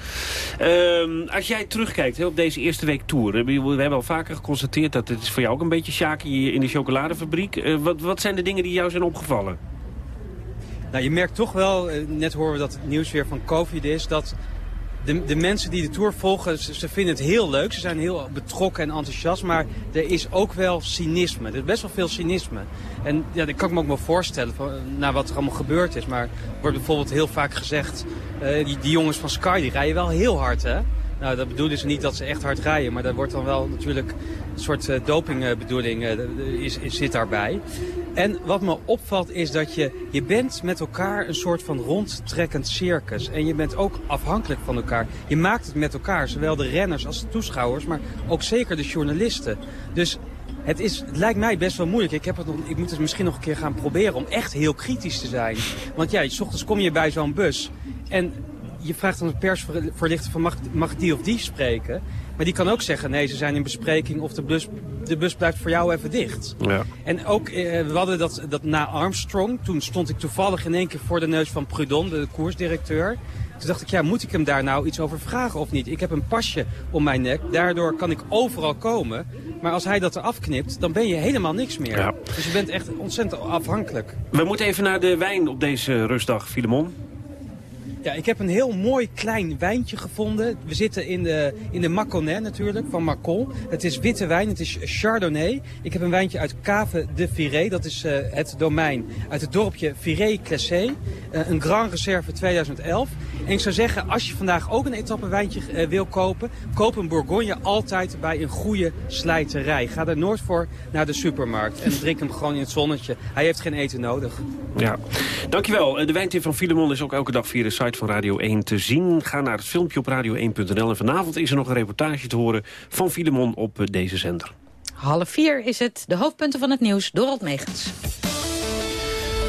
Speaker 2: Um, als jij terugkijkt he, op deze eerste week tour. We hebben al vaker geconstateerd dat het is voor jou ook een beetje shaki in de chocoladefabriek. Uh, wat, wat zijn de dingen die jou zijn opgevallen?
Speaker 21: Nou, je merkt toch wel, eh, net horen we dat het nieuws weer van COVID is, dat de, de mensen die de Tour volgen, ze, vinden het heel leuk. Ze zijn heel betrokken en enthousiast. Maar er is ook wel cynisme. Er is best wel veel cynisme. En ja, dat kan ik me ook wel voorstellen van, naar wat er allemaal gebeurd is. Maar wordt bijvoorbeeld heel vaak gezegd... Uh, die, die, jongens van Sky die rijden wel heel hard, hè? Nou, dat bedoelen ze niet dat ze echt hard rijden. Maar dat wordt dan wel natuurlijk een soort uh, dopingbedoeling uh, is, is, zit daarbij. En wat me opvalt is dat je, je bent met elkaar een soort van rondtrekkend circus. En je bent ook afhankelijk van elkaar. Je maakt het met elkaar, zowel de renners als de toeschouwers, maar ook zeker de journalisten. Dus het, is, het lijkt mij best wel moeilijk. Ik, heb het nog, ik moet het misschien nog een keer gaan proberen om echt heel kritisch te zijn. Want ja, s ochtends kom je bij zo'n bus en je vraagt aan de persvoorlichter van mag, mag die of die spreken. Maar die kan ook zeggen, nee, ze zijn in bespreking of de bus, de bus blijft voor jou even dicht.
Speaker 2: Ja.
Speaker 21: En ook, eh, we hadden dat, dat na Armstrong, toen stond ik toevallig in één keer voor de neus van Prudon, de koersdirecteur. Toen dacht ik, ja, moet ik hem daar nou iets over vragen of niet? Ik heb een pasje om mijn nek, daardoor kan ik overal komen. Maar als hij dat eraf knipt, dan ben je helemaal niks meer.
Speaker 2: Ja.
Speaker 21: Dus je bent echt ontzettend afhankelijk.
Speaker 2: We moeten even naar de wijn op deze rustdag, Filemon.
Speaker 21: Ja, ik heb een heel mooi klein wijntje gevonden. We zitten in de, in de natuurlijk, van Macon. Het is witte wijn, het is Chardonnay. Ik heb een wijntje uit Cave de Viré, dat is uh, het domein uit het dorpje Viré-Classé. Uh, een Grand Reserve 2011. En ik zou zeggen, als je vandaag ook een etappe wijntje uh, wil kopen... koop een Bourgogne altijd bij een goede slijterij. Ga er nooit voor naar de supermarkt en drink hem gewoon in het zonnetje. Hij heeft geen eten nodig.
Speaker 2: Ja, dankjewel. De wijntip van Filemon is ook elke dag via de site van Radio 1 te zien. Ga naar het filmpje op radio1.nl. En vanavond is er nog een reportage te horen van Filemon op deze zender.
Speaker 3: Half vier is het. De hoofdpunten van het nieuws. Dorald Megens.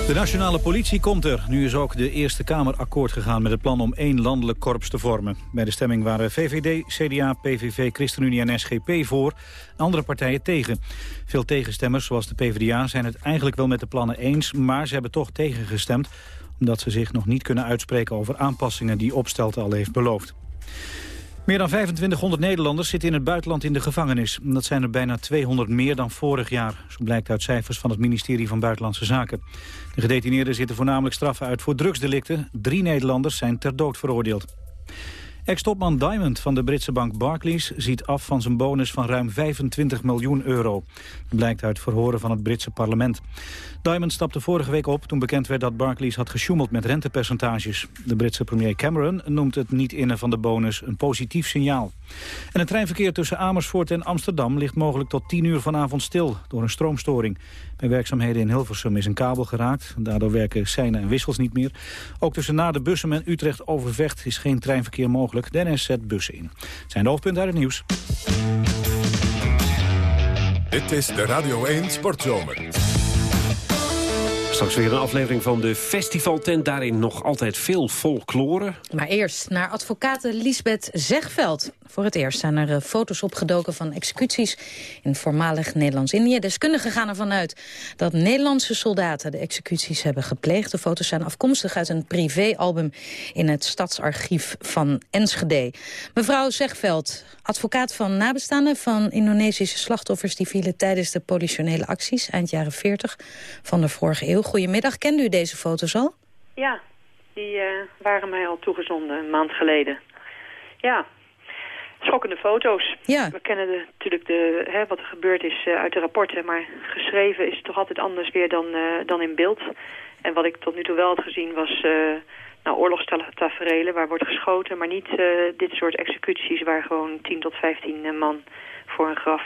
Speaker 4: De nationale politie komt er. Nu is ook de Eerste Kamer akkoord gegaan met het plan om één landelijk korps te vormen. Bij de stemming waren VVD, CDA, PVV, ChristenUnie en SGP voor. Andere partijen tegen. Veel tegenstemmers, zoals de PvdA, zijn het eigenlijk wel met de plannen eens... maar ze hebben toch tegengestemd omdat ze zich nog niet kunnen uitspreken over aanpassingen die Opstelten al heeft beloofd. Meer dan 2500 Nederlanders zitten in het buitenland in de gevangenis. Dat zijn er bijna 200 meer dan vorig jaar. Zo blijkt uit cijfers van het ministerie van Buitenlandse Zaken. De gedetineerden zitten voornamelijk straffen uit voor drugsdelicten. Drie Nederlanders zijn ter dood veroordeeld. Ex-topman Diamond van de Britse bank Barclays ziet af van zijn bonus van ruim 25 miljoen euro. Dat blijkt uit verhoren van het Britse parlement. Diamond stapte vorige week op toen bekend werd dat Barclays had gesjoemeld met rentepercentages. De Britse premier Cameron noemt het niet innen van de bonus een positief signaal. En het treinverkeer tussen Amersfoort en Amsterdam ligt mogelijk tot 10 uur vanavond stil door een stroomstoring. Bij werkzaamheden in Hilversum is een kabel geraakt. Daardoor werken seinen en wissels niet meer. Ook tussen na de bussen en Utrecht Overvecht is geen treinverkeer mogelijk. De NS zet bussen in. Het zijn de hoofdpunten uit het nieuws.
Speaker 1: Dit is de Radio 1 Sportzomer.
Speaker 2: Straks weer een aflevering van de festivaltent. Daarin nog altijd veel folklore.
Speaker 3: Maar eerst naar advocate Lisbeth Zegveld. Voor het eerst zijn er foto's opgedoken van executies in voormalig Nederlands-Indië. Deskundigen gaan ervan uit dat Nederlandse soldaten de executies hebben gepleegd. De foto's zijn afkomstig uit een privéalbum in het stadsarchief van Enschede. Mevrouw Zegveld, advocaat van nabestaanden van Indonesische slachtoffers... die vielen tijdens de politionele acties eind jaren 40 van de vorige eeuw. Goedemiddag, kende u deze foto's al?
Speaker 22: Ja, die uh, waren mij al toegezonden een maand geleden. Ja, schokkende foto's.
Speaker 3: Ja.
Speaker 22: We kennen de, natuurlijk de, hè, wat er gebeurd is uh, uit de rapporten, maar geschreven is het toch altijd anders weer dan, uh, dan in beeld. En wat ik tot nu toe wel had gezien was nou, oorlogstaferelen waar wordt geschoten, maar niet dit soort executies waar gewoon 10 tot 15 man voor een graf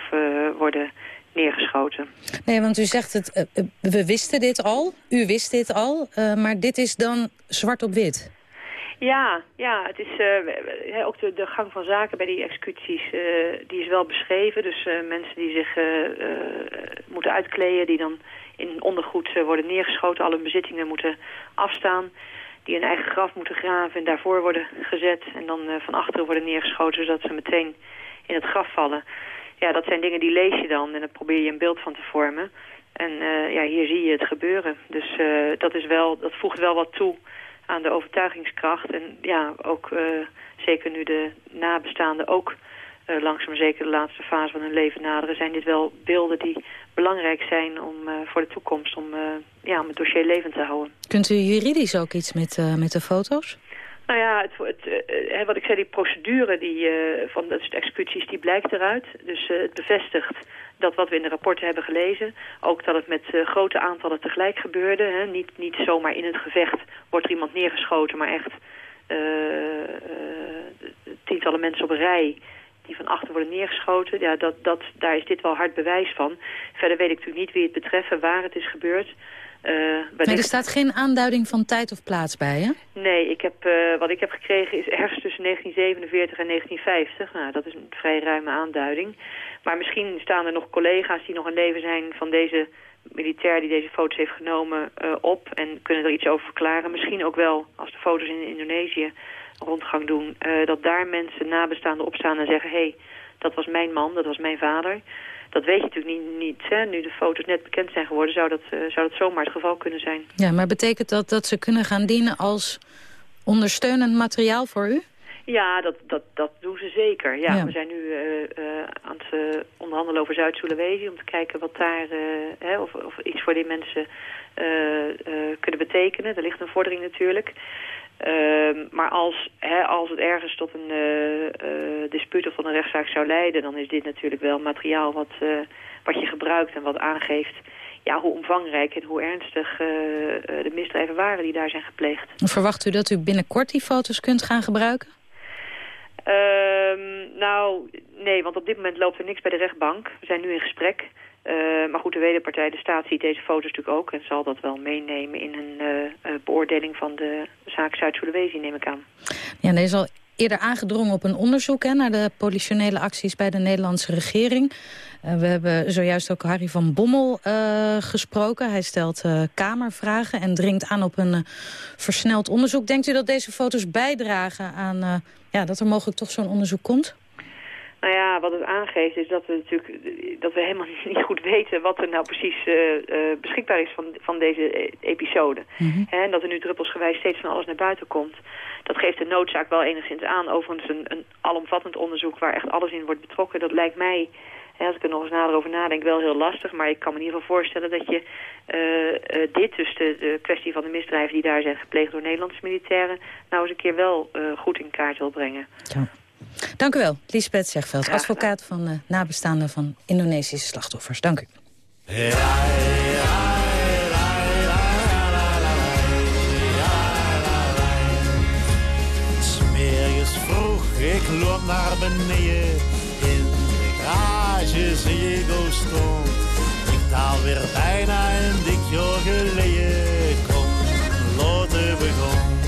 Speaker 22: worden neergeschoten.
Speaker 3: Nee, want u zegt het, uh, we wisten dit al, u wist dit al, uh, maar dit is dan zwart op wit.
Speaker 22: Ja, ja het is uh, ook de, de, gang van zaken bij die executies, die is wel beschreven. Dus mensen die zich moeten uitkleden, die dan in ondergoed worden neergeschoten, alle bezittingen moeten afstaan. Die een eigen graf moeten graven en daarvoor worden gezet en dan van achteren worden neergeschoten, zodat ze meteen in het graf vallen ja, dat zijn dingen die lees je dan en dan probeer je een beeld van te vormen. En uh, ja, hier zie je het gebeuren. Dus uh, dat, is wel, dat voegt wel wat toe aan de overtuigingskracht. En ja, ook uh, zeker nu de nabestaanden ook langzaam zeker de laatste fase van hun leven naderen... zijn dit wel beelden die belangrijk zijn om, voor de toekomst... Om, ja, het dossier levend te houden.
Speaker 3: Kunt u juridisch ook iets met, met de foto's?
Speaker 22: Nou ja, het, het, wat ik zei, die procedure die, van de executies, die blijkt eruit. Dus het bevestigt dat wat we in de rapporten hebben gelezen, ook dat het met grote aantallen tegelijk gebeurde. Hè. Niet, niet zomaar in het gevecht wordt er iemand neergeschoten, maar echt tientallen mensen op een rij die van achter worden neergeschoten. Ja, dat, dat, daar is dit wel hard bewijs van. Verder weet ik natuurlijk niet wie het betreft, waar het is gebeurd.
Speaker 3: Uh, nee, er staat geen aanduiding van tijd of plaats bij, hè?
Speaker 22: Nee, ik heb, uh, wat ik heb gekregen is ergens tussen 1947 en 1950. Nou, dat is een vrij ruime aanduiding. Maar misschien staan er nog collega's die nog in leven zijn van deze militair die deze foto's heeft genomen uh, op en kunnen er iets over verklaren. Misschien ook wel, als de foto's in Indonesië rondgang doen, uh, dat daar mensen nabestaanden opstaan en zeggen... hé, hey, dat was mijn man, dat was mijn vader. Dat weet je natuurlijk niet. niet hè? Nu de foto's net bekend zijn geworden, zou dat, uh, zou dat zomaar het geval kunnen zijn.
Speaker 3: Ja, maar betekent dat dat ze kunnen gaan dienen als ondersteunend materiaal voor u?
Speaker 22: Ja, dat, dat, dat doen ze zeker. Ja, We zijn nu uh, uh, aan het uh, onderhandelen over Zuid-Sulawesi... om te kijken wat daar, hè, of, of iets voor die mensen kunnen betekenen. Er ligt een vordering natuurlijk. Ehm, maar als, hè, als het ergens tot een dispuut of tot een rechtszaak zou leiden... dan is dit natuurlijk wel materiaal wat, wat je gebruikt en wat aangeeft ja, hoe omvangrijk en hoe ernstig de misdrijven waren die daar zijn gepleegd.
Speaker 3: Verwacht u dat u binnenkort die foto's kunt gaan gebruiken?
Speaker 22: Um, nou, nee, want op dit moment loopt er niks bij de rechtbank. We zijn nu in gesprek. Uh, maar goed, de wederpartij, de staat, ziet deze foto's natuurlijk ook... en zal dat wel meenemen in een uh, beoordeling van de zaak Zuid-Sulawesi, neem ik aan.
Speaker 3: Ja, er is al eerder aangedrongen op een onderzoek hè, naar de politionele acties bij de Nederlandse regering. We hebben zojuist ook Harry van Bommel gesproken. Hij stelt kamervragen en dringt aan op een versneld onderzoek. Denkt u dat deze foto's bijdragen aan ja, dat er mogelijk toch zo'n onderzoek komt?
Speaker 22: Nou ja, wat het aangeeft is dat we natuurlijk dat we helemaal niet goed weten wat er nou precies uh, uh, beschikbaar is van, van deze episode. Mm en dat er nu druppelsgewijs steeds van alles naar buiten komt. Dat geeft de noodzaak wel enigszins aan. Overigens een, een alomvattend onderzoek waar echt alles in wordt betrokken. Dat lijkt mij, hè, als ik er nog eens nader over nadenk, wel heel lastig. Maar ik kan me in ieder geval voorstellen dat je uh, dit, dus de, de, kwestie van de misdrijven die daar zijn gepleegd door Nederlandse militairen, nou eens een keer wel goed in kaart wil brengen.
Speaker 3: Ja. Dank u wel, Lisbeth Zegveld, advocaat van uh, nabestaanden van Indonesische slachtoffers. Dank u.
Speaker 23: Smeerjes vroeg, ik loop naar beneden. In de garage ik stond. Ik taal weer bijna een dik jaar geleden. Kom, loten begon.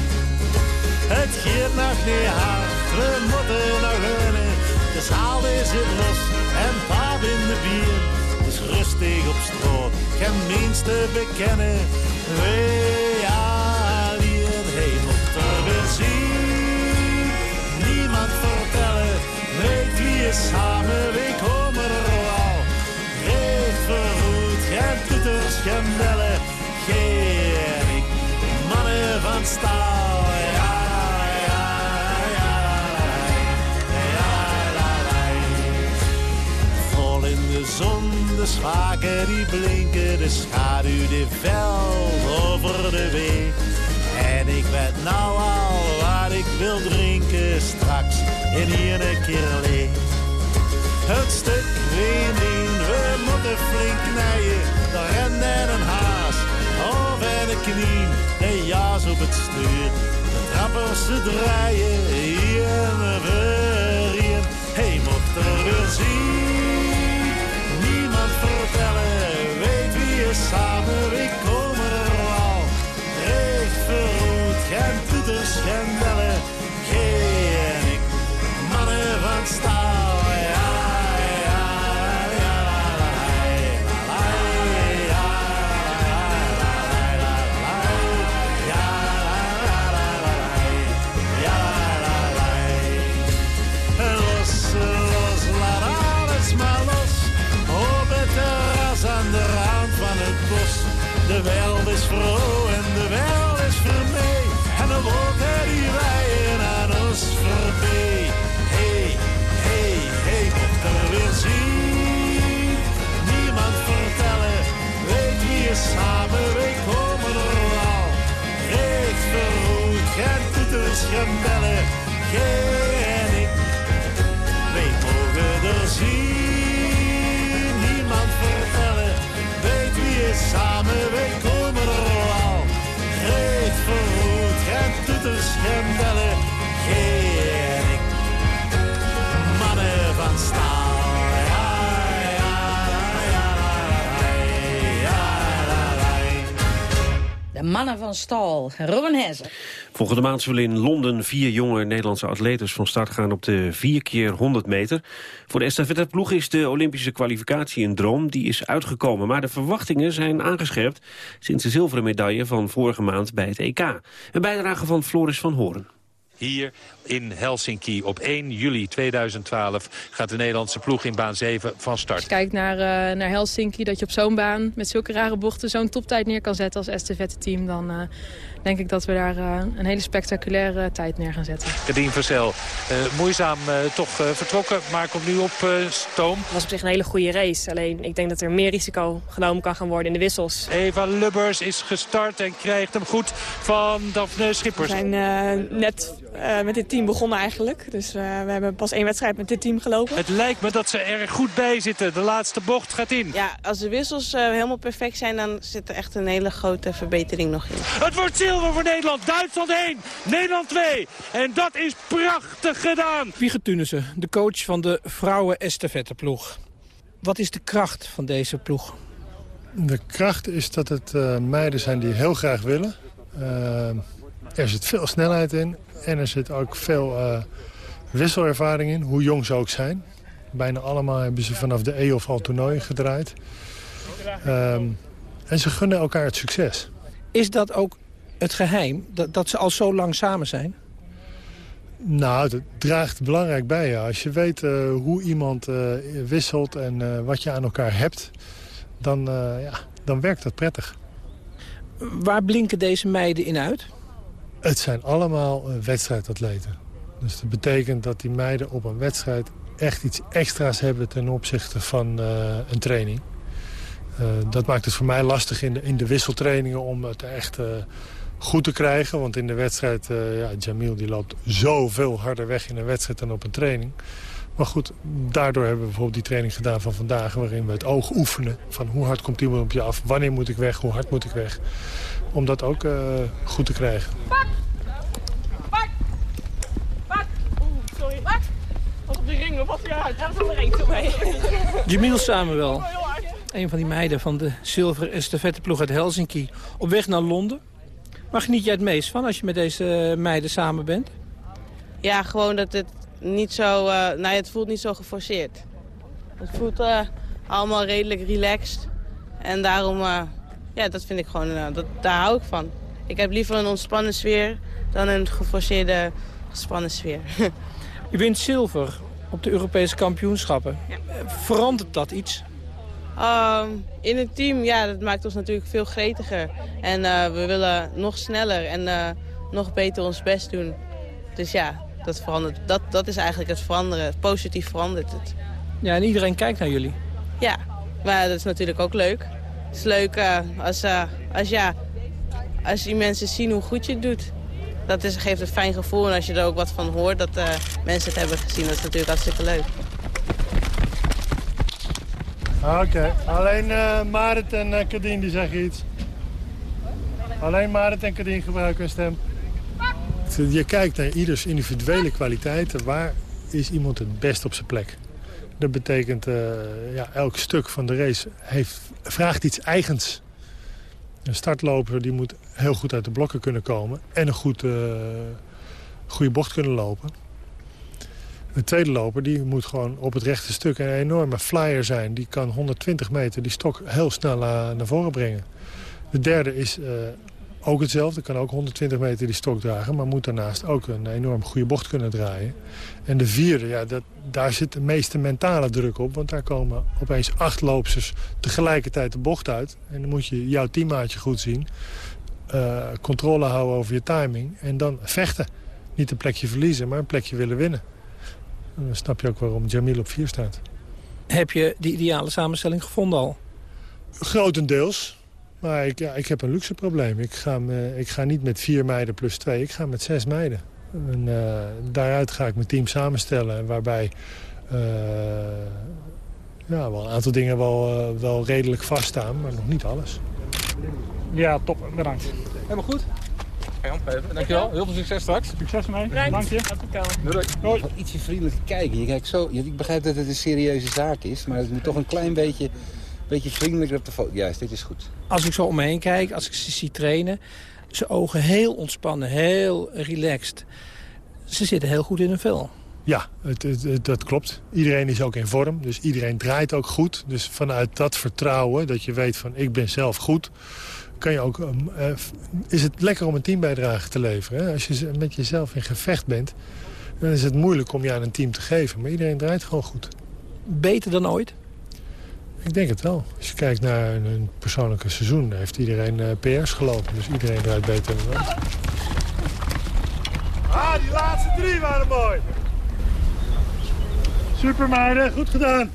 Speaker 23: Het gaat nog niet hard, we moeten rennen. De zaal is het los en paap in de bier. Dus rustig op straat, geen minste bekennen. Hij moet er weer zien. Niemand vertellen, weet wie is samen, we komen er al. Geef verhoed, geen toeters, geen bellen, geen ik. Mannen van staal, de schaken die blinken, de schaduw die veld over de weg. En ik weet nou al wat ik wil drinken straks in hier een keer leeg. Het stuk weer we moeten flink knijden. Daar rent en een haas, en een knie, de jas op het stuur. De trappers te draaien, hier en weer hier. Hey, moet er weer zien Weet wie je samen, we komen er al. Recht verroet, geen toeters, geen bellen. Geen ik, mannen van staal. En de wel is vermee mij. En de wolken die wijen aan ons vervee. Hey, hey, hey, mocht er weer zien. Niemand vertellen, weet wie je samen, wij komen er al. Reeds verroet, en toeters gebellen. geen en ik, wij mogen er zien. Niemand vertellen, weet wie je
Speaker 3: samen, wij mannen van stal, Robin Hezzer.
Speaker 2: Volgende maand zullen in Londen vier jonge Nederlandse atletes van start gaan op de 4 keer 100 meter. Voor de estafetteploeg is de Olympische kwalificatie een droom. Die is uitgekomen, maar de verwachtingen zijn aangescherpt sinds de zilveren medaille van vorige maand bij het EK. Een bijdrage van Floris van Horen.
Speaker 24: Hier in Helsinki op 1 juli 2012 gaat de Nederlandse ploeg in baan 7 van start.
Speaker 25: Als je kijkt naar, eh, naar Helsinki, dat je op zo'n baan met zulke rare bochten zo'n toptijd neer kan zetten als estafette team, dan eh, denk ik dat we daar eh, een hele spectaculaire tijd neer gaan zetten.
Speaker 24: Kadien Versel, eh, moeizaam eh, toch vertrokken, maar komt nu op eh, stoom.
Speaker 26: Het was op zich een hele goede race. Alleen ik denk dat er meer risico genomen kan gaan worden in de wissels.
Speaker 24: Eva Lubbers is gestart en krijgt hem goed van Daphne
Speaker 26: We
Speaker 24: Schippers.
Speaker 26: zijn eh, net eh, met dit team begonnen eigenlijk. Dus eh, we hebben pas één wedstrijd met dit team gelopen.
Speaker 24: Het lijkt me dat ze er goed bij zitten. De laatste bocht gaat in.
Speaker 27: Ja, als de wissels eh, helemaal perfect zijn, dan zit er echt een hele grote verbetering nog in.
Speaker 24: Het wordt zilver voor Nederland. Duitsland 1, Nederland 2. En dat is prachtig gedaan.
Speaker 28: Wiege Tunissen, de coach van de vrouwen estafetteploeg. Wat is de kracht van deze ploeg?
Speaker 29: De kracht is dat het eh, meiden zijn die heel graag willen. Er zit veel snelheid in en er zit ook veel eh, wisselervaring in, hoe jong ze ook zijn. Bijna allemaal hebben ze vanaf de EOF al toernooien gedraaid. Ehm, en ze gunnen elkaar het succes.
Speaker 28: Is dat ook het geheim, dat, dat ze al zo lang samen zijn?
Speaker 29: Nou, dat draagt belangrijk bij. Ja. Als je weet eh, hoe iemand eh, wisselt en wat je aan elkaar hebt... Dan, ja, dan werkt dat prettig.
Speaker 28: Waar blinken deze meiden in uit?
Speaker 29: Het zijn allemaal eh, wedstrijdatleten. Dus dat betekent dat die meiden op een wedstrijd echt iets extra's hebben ten opzichte van eh, een training. Eh, dat maakt het voor mij lastig in de, in de wisseltrainingen om het echt goed te krijgen. Want in de wedstrijd, ja, Jamil die loopt zoveel harder weg in een wedstrijd dan op een training. Maar goed, daardoor hebben we bijvoorbeeld die training gedaan van vandaag... waarin we het oog oefenen van hoe hard komt iemand op je af... wanneer moet ik weg, hoe hard moet ik weg. Om dat ook eh, goed te krijgen.
Speaker 26: Sorry. Wat? Was op de ring, wat ja, uit? Dat was op de ring, mij.
Speaker 28: Jamil Samuel, een van die meiden van de zilveren estafetteploeg uit Helsinki... op weg naar Londen. Waar geniet jij het meest van als je met deze meiden samen bent?
Speaker 27: Ja, gewoon dat het niet zo... eh nou, het voelt niet zo geforceerd. Het voelt eh, allemaal redelijk relaxed. En daarom, eh, ja, dat vind ik gewoon... eh, dat, daar hou ik van. Ik heb liever een ontspannen sfeer dan een geforceerde, gespannen sfeer.
Speaker 28: Je wint zilver op de Europese kampioenschappen. Verandert dat iets?
Speaker 27: Ehm, in het team, ja, dat maakt ons natuurlijk veel gretiger. En eh, we willen nog sneller en eh, nog beter ons best doen. Dus ja, dat, verandert, dat, dat is eigenlijk het veranderen. Positief verandert het.
Speaker 28: Ja, en iedereen kijkt naar jullie.
Speaker 27: Ja, maar dat is natuurlijk ook leuk. Het is leuk eh, als, eh, als, ja, als die mensen zien hoe goed je het doet. Dat is, geeft een fijn gevoel. En als je er ook wat van hoort dat eh, mensen het hebben gezien, dat is natuurlijk hartstikke leuk.
Speaker 29: Oké, alleen eh Marit en uh, Kadien die zeggen iets. Alleen Marit en Kadien gebruiken een stem. Je kijkt naar ieders individuele kwaliteiten. Waar is iemand het best op zijn plek? Dat betekent, eh, ja, elk stuk van de race heeft, vraagt iets eigens. Een startloper die moet heel goed uit de blokken kunnen komen... en een goed, eh, goede bocht kunnen lopen. De tweede loper die moet gewoon op het rechte stuk een enorme flyer zijn. Die kan 120 meter die stok heel snel eh, naar voren brengen. De derde is ook hetzelfde. Kan ook 120 meter die stok dragen. Maar moet daarnaast ook een enorm goede bocht kunnen draaien. En de vierde, ja, dat, daar zit de meeste mentale druk op. Want daar komen opeens acht loopsters tegelijkertijd de bocht uit. En dan moet je jouw teammaatje goed zien. eh, controle houden over je timing. En dan vechten. Niet een plekje verliezen, maar een plekje willen winnen. En dan snap je ook waarom Jamil op 4 staat.
Speaker 28: Heb je die ideale samenstelling gevonden al?
Speaker 29: Grotendeels. Maar ik, ja, ik heb een luxe probleem. Ik ga, me- ik ga niet met vier meiden plus twee. Ik ga met zes meiden. En, daaruit ga ik mijn team samenstellen. Waarbij ja, wel een aantal dingen wel, wel redelijk vaststaan. Maar nog niet alles.
Speaker 30: Ja, top. Bedankt.
Speaker 31: Helemaal goed. Jan, even. Dankjewel. Heel veel succes straks.
Speaker 30: Succes mee.
Speaker 31: Dank je. Doei.
Speaker 30: Doei.
Speaker 32: Ietsje vriendelijker kijken. Je kijkt zo, ik begrijp dat het een serieuze zaak is, maar het moet toch een klein beetje, beetje vriendelijker op de foto. Juist, dit is goed.
Speaker 28: Als ik zo om me heen kijk, als ik ze zie trainen, zijn ogen heel ontspannen, heel relaxed. Ze zitten heel goed in hun vel.
Speaker 29: Ja, het, het, dat klopt. Iedereen is ook in vorm, dus iedereen draait ook goed. Dus vanuit dat vertrouwen, dat je weet van ik ben zelf goed kan je ook, um, uh, is het lekker om een teambijdrage te leveren. Hè? Als je met jezelf in gevecht bent, dan is het moeilijk om je aan een team te geven. Maar iedereen draait gewoon goed.
Speaker 28: Beter dan ooit?
Speaker 29: Ik denk het wel. Als je kijkt naar een persoonlijke seizoen, heeft iedereen uh, PR's gelopen. Dus iedereen draait beter dan ooit.
Speaker 30: Ah, die laatste drie waren mooi. Super meiden, goed gedaan.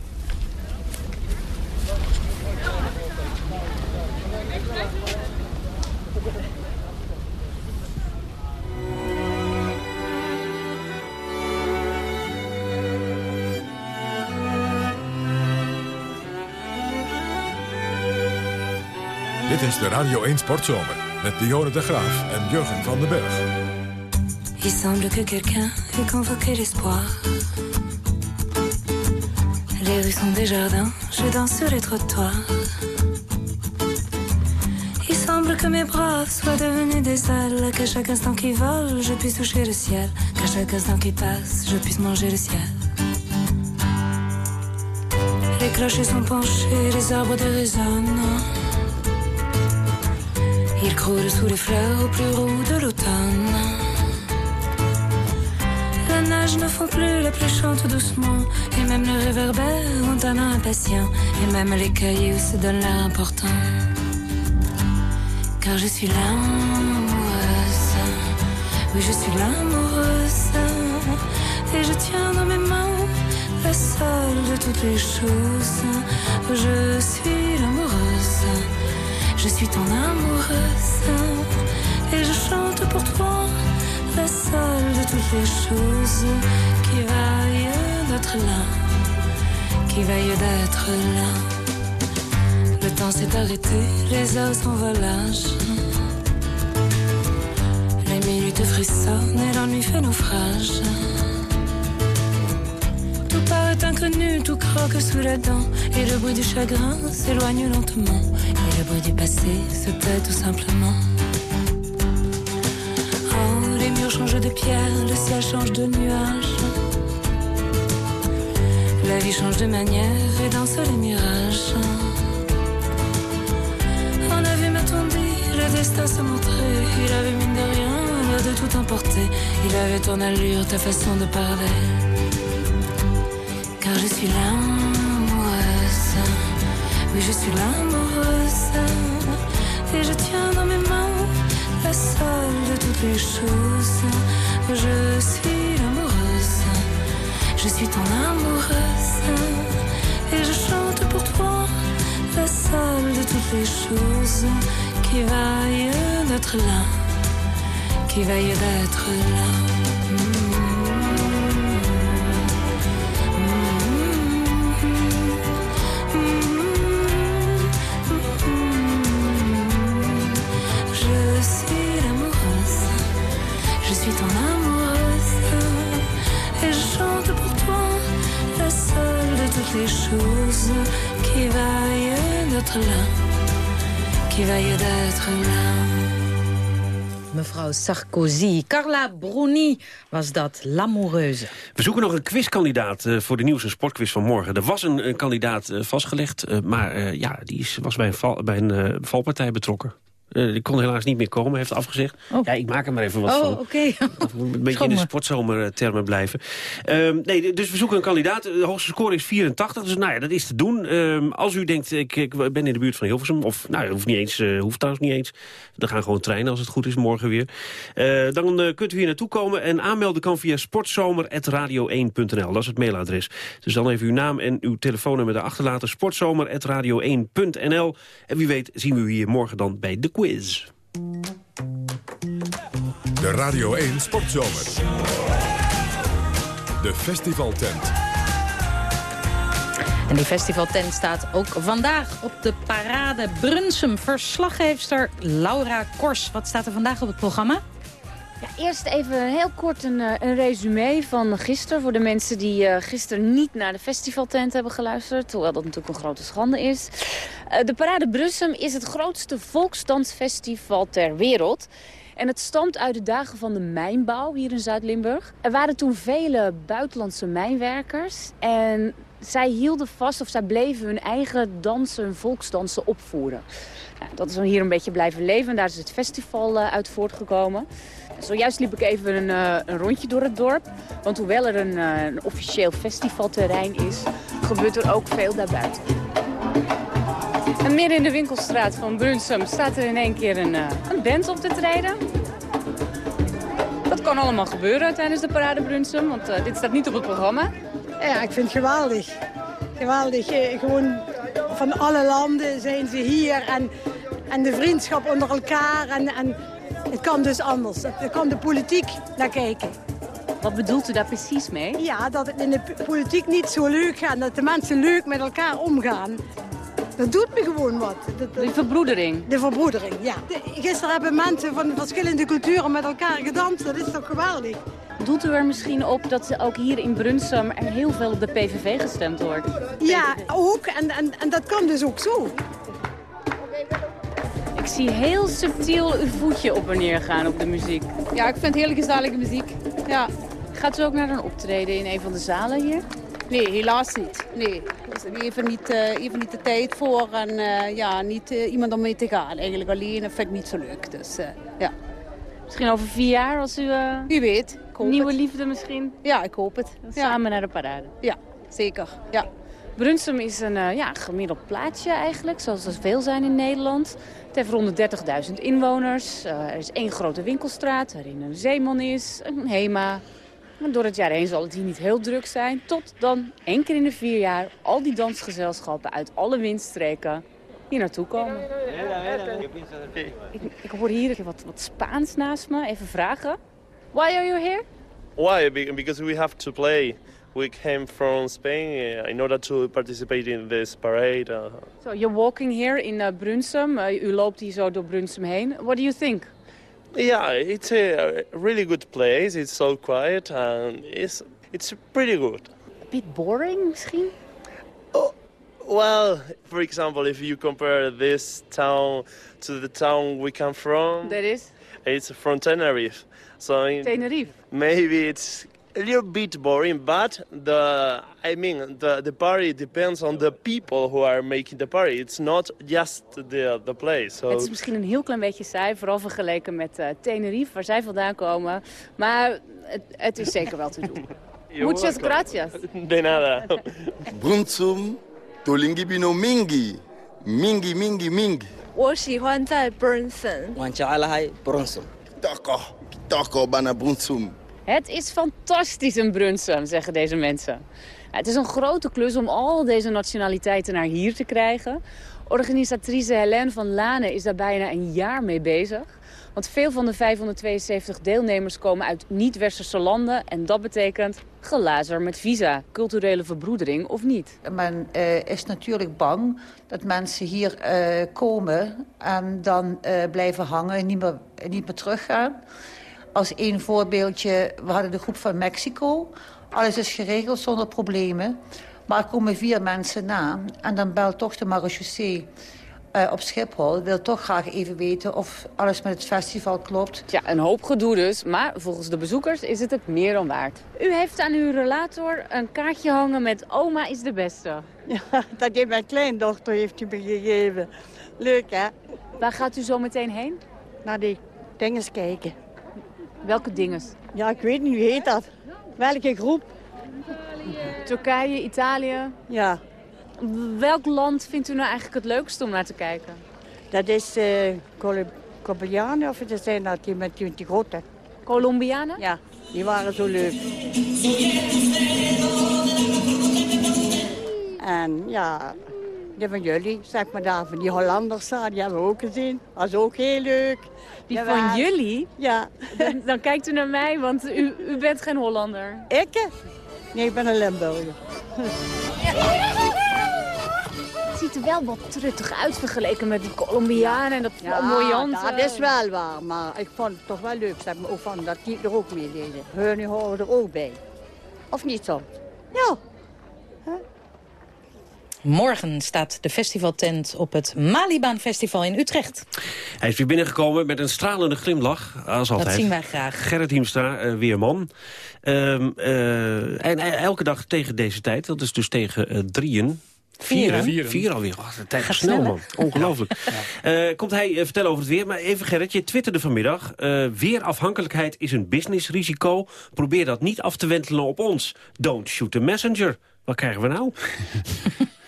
Speaker 1: De Radio 1 Sportzomer met Dionne de Graaf van den Berg.
Speaker 33: Il semble que quelqu'un ait convoqué l'espoir. Les rues sont des jardins, je danse sur les trottoirs. Il semble que mes bras soient devenus des ailes, qu'à chaque instant qui vole, je puisse toucher le ciel, qu'à chaque instant qui passe, je puisse manger le ciel. Les clochers sont penchés, les arbres déraisonnent. Il croule sous les fleurs au plus roux de l'automne. La nage ne fond plus, la pluie chante doucement. Et même les réverbères ont un impatient. Et même les cailloux se donnent l'air important. Car je suis l'amoureuse. Oui, je suis l'amoureuse. Et je tiens dans mes mains la seule de toutes les choses. Je suis l'amoureuse. Je suis ton amoureuse et je chante pour toi la seule de toutes les choses qui vaille d'être là, qui vaille d'être là. Le temps s'est arrêté, les heures s'envolagent. Les minutes frissonnent et l'ennui fait naufrage. Inconnu, tout croque sous la dent. Et le bruit du chagrin s'éloigne lentement. Et le bruit du passé se tait tout simplement. Oh, les murs changent de pierre, le ciel change de nuage. La vie change de manière et danse les mirages. On a vu m'a-t-on dit, le destin se montrer. Il avait mine de rien l'air de tout emporter. Il avait ton allure, ta façon de parler. Suis l'amoureuse. Oui, je suis l'amoureuse. Et je tiens dans mes mains la seule de toutes les choses. Je suis l'amoureuse. Je suis ton amoureuse. Et je chante pour toi la seule de toutes les choses qui vaille d'être là. Qui vaille d'être là. Toutes les choses Qui vaille d'être là, qui vaille d'être là
Speaker 3: Mevrouw Sarkozy. Carla Bruni was dat, l'amoureuse.
Speaker 2: We zoeken nog een quizkandidaat uh, voor de nieuws- en sportquiz van morgen. Er was een, een kandidaat uh, vastgelegd, uh, maar ja, die is, was bij een, val, bij een valpartij betrokken. Uh, die kon helaas niet meer komen, heeft afgezegd. Oh. Ja, ik maak er maar even wat
Speaker 3: oh,
Speaker 2: van.
Speaker 3: oké. Okay.
Speaker 2: Een beetje in de sportzomertermen blijven. Uh, nee, dus we zoeken een kandidaat. De hoogste score is 84, dus nou ja, dat is te doen. Uh, als u denkt, ik, ik, ben in de buurt van Hilversum... of nou, hoeft, niet eens, uh, hoeft trouwens niet eens. Dan gaan gewoon treinen als het goed is morgen weer. Uh, dan kunt u hier naartoe komen en aanmelden kan via sportzomer.radio1.nl. Dat is het mailadres. Dus dan even uw naam en uw telefoonnummer achterlaten. sportzomer.radio1.nl. En wie weet zien we u hier morgen dan bij de quiz.
Speaker 1: De Radio 1 Sportzomer. De festivaltent.
Speaker 3: En die festivaltent staat ook vandaag op de parade Brunsum. Verslaggeefster Laura Kors. Wat staat er vandaag op het programma?
Speaker 34: Ja, eerst even heel kort een, eh, een resume van gisteren... voor de mensen die uh, gisteren niet naar de festivaltent hebben geluisterd. Terwijl dat natuurlijk een grote schande is. Uh, de Parade Brussum is het grootste volksdansfestival ter wereld. En het stamt uit de dagen van de mijnbouw hier in Zuid-Limburg. Er waren toen vele buitenlandse mijnwerkers. En zij hielden vast, of zij bleven hun eigen dansen, volksdansen opvoeren. Nou, dat is dan hier een beetje blijven leven en daar is het festival uit voortgekomen. Zojuist liep ik even een, uh, een, rondje door het dorp. Want hoewel er een, uh, een officieel festivalterrein is, gebeurt er ook veel daarbuiten. En midden in de winkelstraat van Brunsum staat er in één keer een, een band op te treden. Dat kan allemaal gebeuren tijdens de parade Brunsum, want dit staat niet op het programma.
Speaker 35: Ja, ik vind het geweldig. Geweldig. Gewoon van alle landen zijn ze hier en, en de vriendschap onder elkaar. En, en het kan dus anders. Er kan de politiek naar kijken.
Speaker 34: Wat bedoelt u daar precies mee?
Speaker 35: Ja, dat het in de politiek niet zo leuk gaat. Dat de mensen leuk met elkaar omgaan. Dat doet me gewoon wat.
Speaker 34: De verbroedering?
Speaker 35: De verbroedering, ja. gisteren hebben mensen van verschillende culturen met elkaar gedanst. Dat is toch geweldig.
Speaker 34: Doet u er misschien op dat ook hier in Brunsum er heel veel op de PVV gestemd wordt?
Speaker 35: Ja, ook. En, en, en dat kan dus ook zo.
Speaker 34: Ik zie heel subtiel uw voetje op en neer gaan op de muziek.
Speaker 35: Ja, ik vind heerlijke zalige muziek. Ja.
Speaker 34: Gaat u ook naar een optreden in een van de zalen hier?
Speaker 35: Nee, helaas niet. Nee, even niet, uh, even niet de tijd voor en uh, ja, niet uh, iemand om mee te gaan. Eigenlijk alleen, dat vind ik niet zo leuk. Dus, ja.
Speaker 34: Misschien over vier jaar als u...
Speaker 35: Wie weet.
Speaker 34: Nieuwe liefde misschien?
Speaker 35: Ja, ik hoop het.
Speaker 34: Samen ja. naar de parade?
Speaker 35: Ja, zeker. Ja.
Speaker 34: Brunsum is een ja, gemiddeld plaatsje eigenlijk, zoals er veel zijn in Nederland. Het heeft rond de 30.000 inwoners. er is één grote winkelstraat waarin een zeeman is, een HEMA, maar door het jaar heen zal het hier niet heel druk zijn. Tot dan één keer in de vier jaar al die dansgezelschappen uit alle windstreken hier naartoe komen. Ik, ik hoor hier wat, wat Spaans naast me. Even vragen. Why are you here?
Speaker 36: Why? Because we have to play. We came from Spain in order to participate in this parade. Uh.
Speaker 34: So you're walking here in uh, Brunsum. Uh, u loopt hier zo door Brunsum heen. What do you think?
Speaker 36: Yeah, it's a really good place. It's so quiet and it's it's pretty good.
Speaker 34: A bit boring, misschien?
Speaker 36: Oh, well, for example, if you compare this town to the town we come from,
Speaker 34: that is,
Speaker 36: it's from Tenerife. So
Speaker 34: Tenerife.
Speaker 36: Maybe it's a little bit boring, but the I mean the the party depends on the people who are making the party. It's not just the the place. So.
Speaker 34: Het is misschien een heel klein beetje saai, vooral vergeleken met uh, Tenerife, waar zij vandaan komen. Maar het, het is zeker wel te doen. Muchas gracias.
Speaker 36: De nada.
Speaker 37: Brunsum, Tolingibino Mingi. Mingi, Mingi, Mingi.
Speaker 38: 我喜欢在 Brunsum.
Speaker 39: 我叫阿拉海 Brunsum.
Speaker 37: Tako, tako bana Brunsum.
Speaker 34: Het is fantastisch in Brunsum, zeggen deze mensen. Het is een grote klus om al deze nationaliteiten naar hier te krijgen. Organisatrice Helene van Lane is daar bijna een jaar mee bezig. Want veel van de 572 deelnemers komen uit niet-westerse landen. En dat betekent gelazer met visa, culturele verbroedering of niet.
Speaker 40: Men uh, is natuurlijk bang dat mensen hier uh, komen en dan uh, blijven hangen en niet meer, niet meer teruggaan. Als één voorbeeldje, we hadden de groep van Mexico. Alles is geregeld zonder problemen. Maar er komen vier mensen na. En dan belt toch de marechaussee uh, op Schiphol. Wil toch graag even weten of alles met het festival klopt.
Speaker 34: Ja, een hoop gedoe dus. Maar volgens de bezoekers is het het meer dan waard. U heeft aan uw relator een kaartje hangen met oma is de beste.
Speaker 35: Ja, dat heeft mijn kleindochter heeft u me gegeven. Leuk, hè?
Speaker 34: Waar gaat u zo meteen heen?
Speaker 35: Naar die dinges kijken.
Speaker 34: Welke dingen?
Speaker 35: Ja, ik weet niet, hoe heet dat? Welke groep?
Speaker 34: Turkije, Italië?
Speaker 35: Ja.
Speaker 34: Welk land vindt u nou eigenlijk het leukste om naar te kijken?
Speaker 35: Dat is uh, Colombianen, of dat zijn dat die met die, die grote.
Speaker 34: Colombianen?
Speaker 35: Ja, die waren zo leuk. En ja,
Speaker 41: Die van jullie, zeg maar daar, van die Hollanders daar, die hebben we ook gezien. Dat is ook heel leuk.
Speaker 34: Die van jullie?
Speaker 41: Ja.
Speaker 34: Dan, dan kijkt u naar mij, want u, u bent geen Hollander.
Speaker 41: Ik? Nee, ik ben een Limburger.
Speaker 34: Het ziet er wel wat truttig uit vergeleken met die Colombianen en dat flamboyante.
Speaker 41: dat is wel waar, maar ik vond het toch wel leuk zeg maar, ook van, dat die er ook mee deden. Hun horen er ook bij. Of niet zo? Ja.
Speaker 3: Morgen staat de festivaltent op het Malibaan Festival in Utrecht.
Speaker 2: Hij is weer binnengekomen met een stralende glimlach, als altijd.
Speaker 3: zien wij graag.
Speaker 2: Gerrit Hiemstra, eh, weerman. Ehm, eh, en eh, elke dag tegen deze tijd, dat is dus tegen eh, drieën... Vieren.
Speaker 3: Vieren.
Speaker 2: Vier alweer. Oh, de tijd gaat snel,
Speaker 3: sneller.
Speaker 2: man. Ongelooflijk. Eh, komt hij vertellen over het weer. Maar even Gerrit, je twitterde vanmiddag. eh, weerafhankelijkheid is een businessrisico. Probeer dat niet af te wentelen op ons. Don't shoot the messenger. Wat krijgen we nou?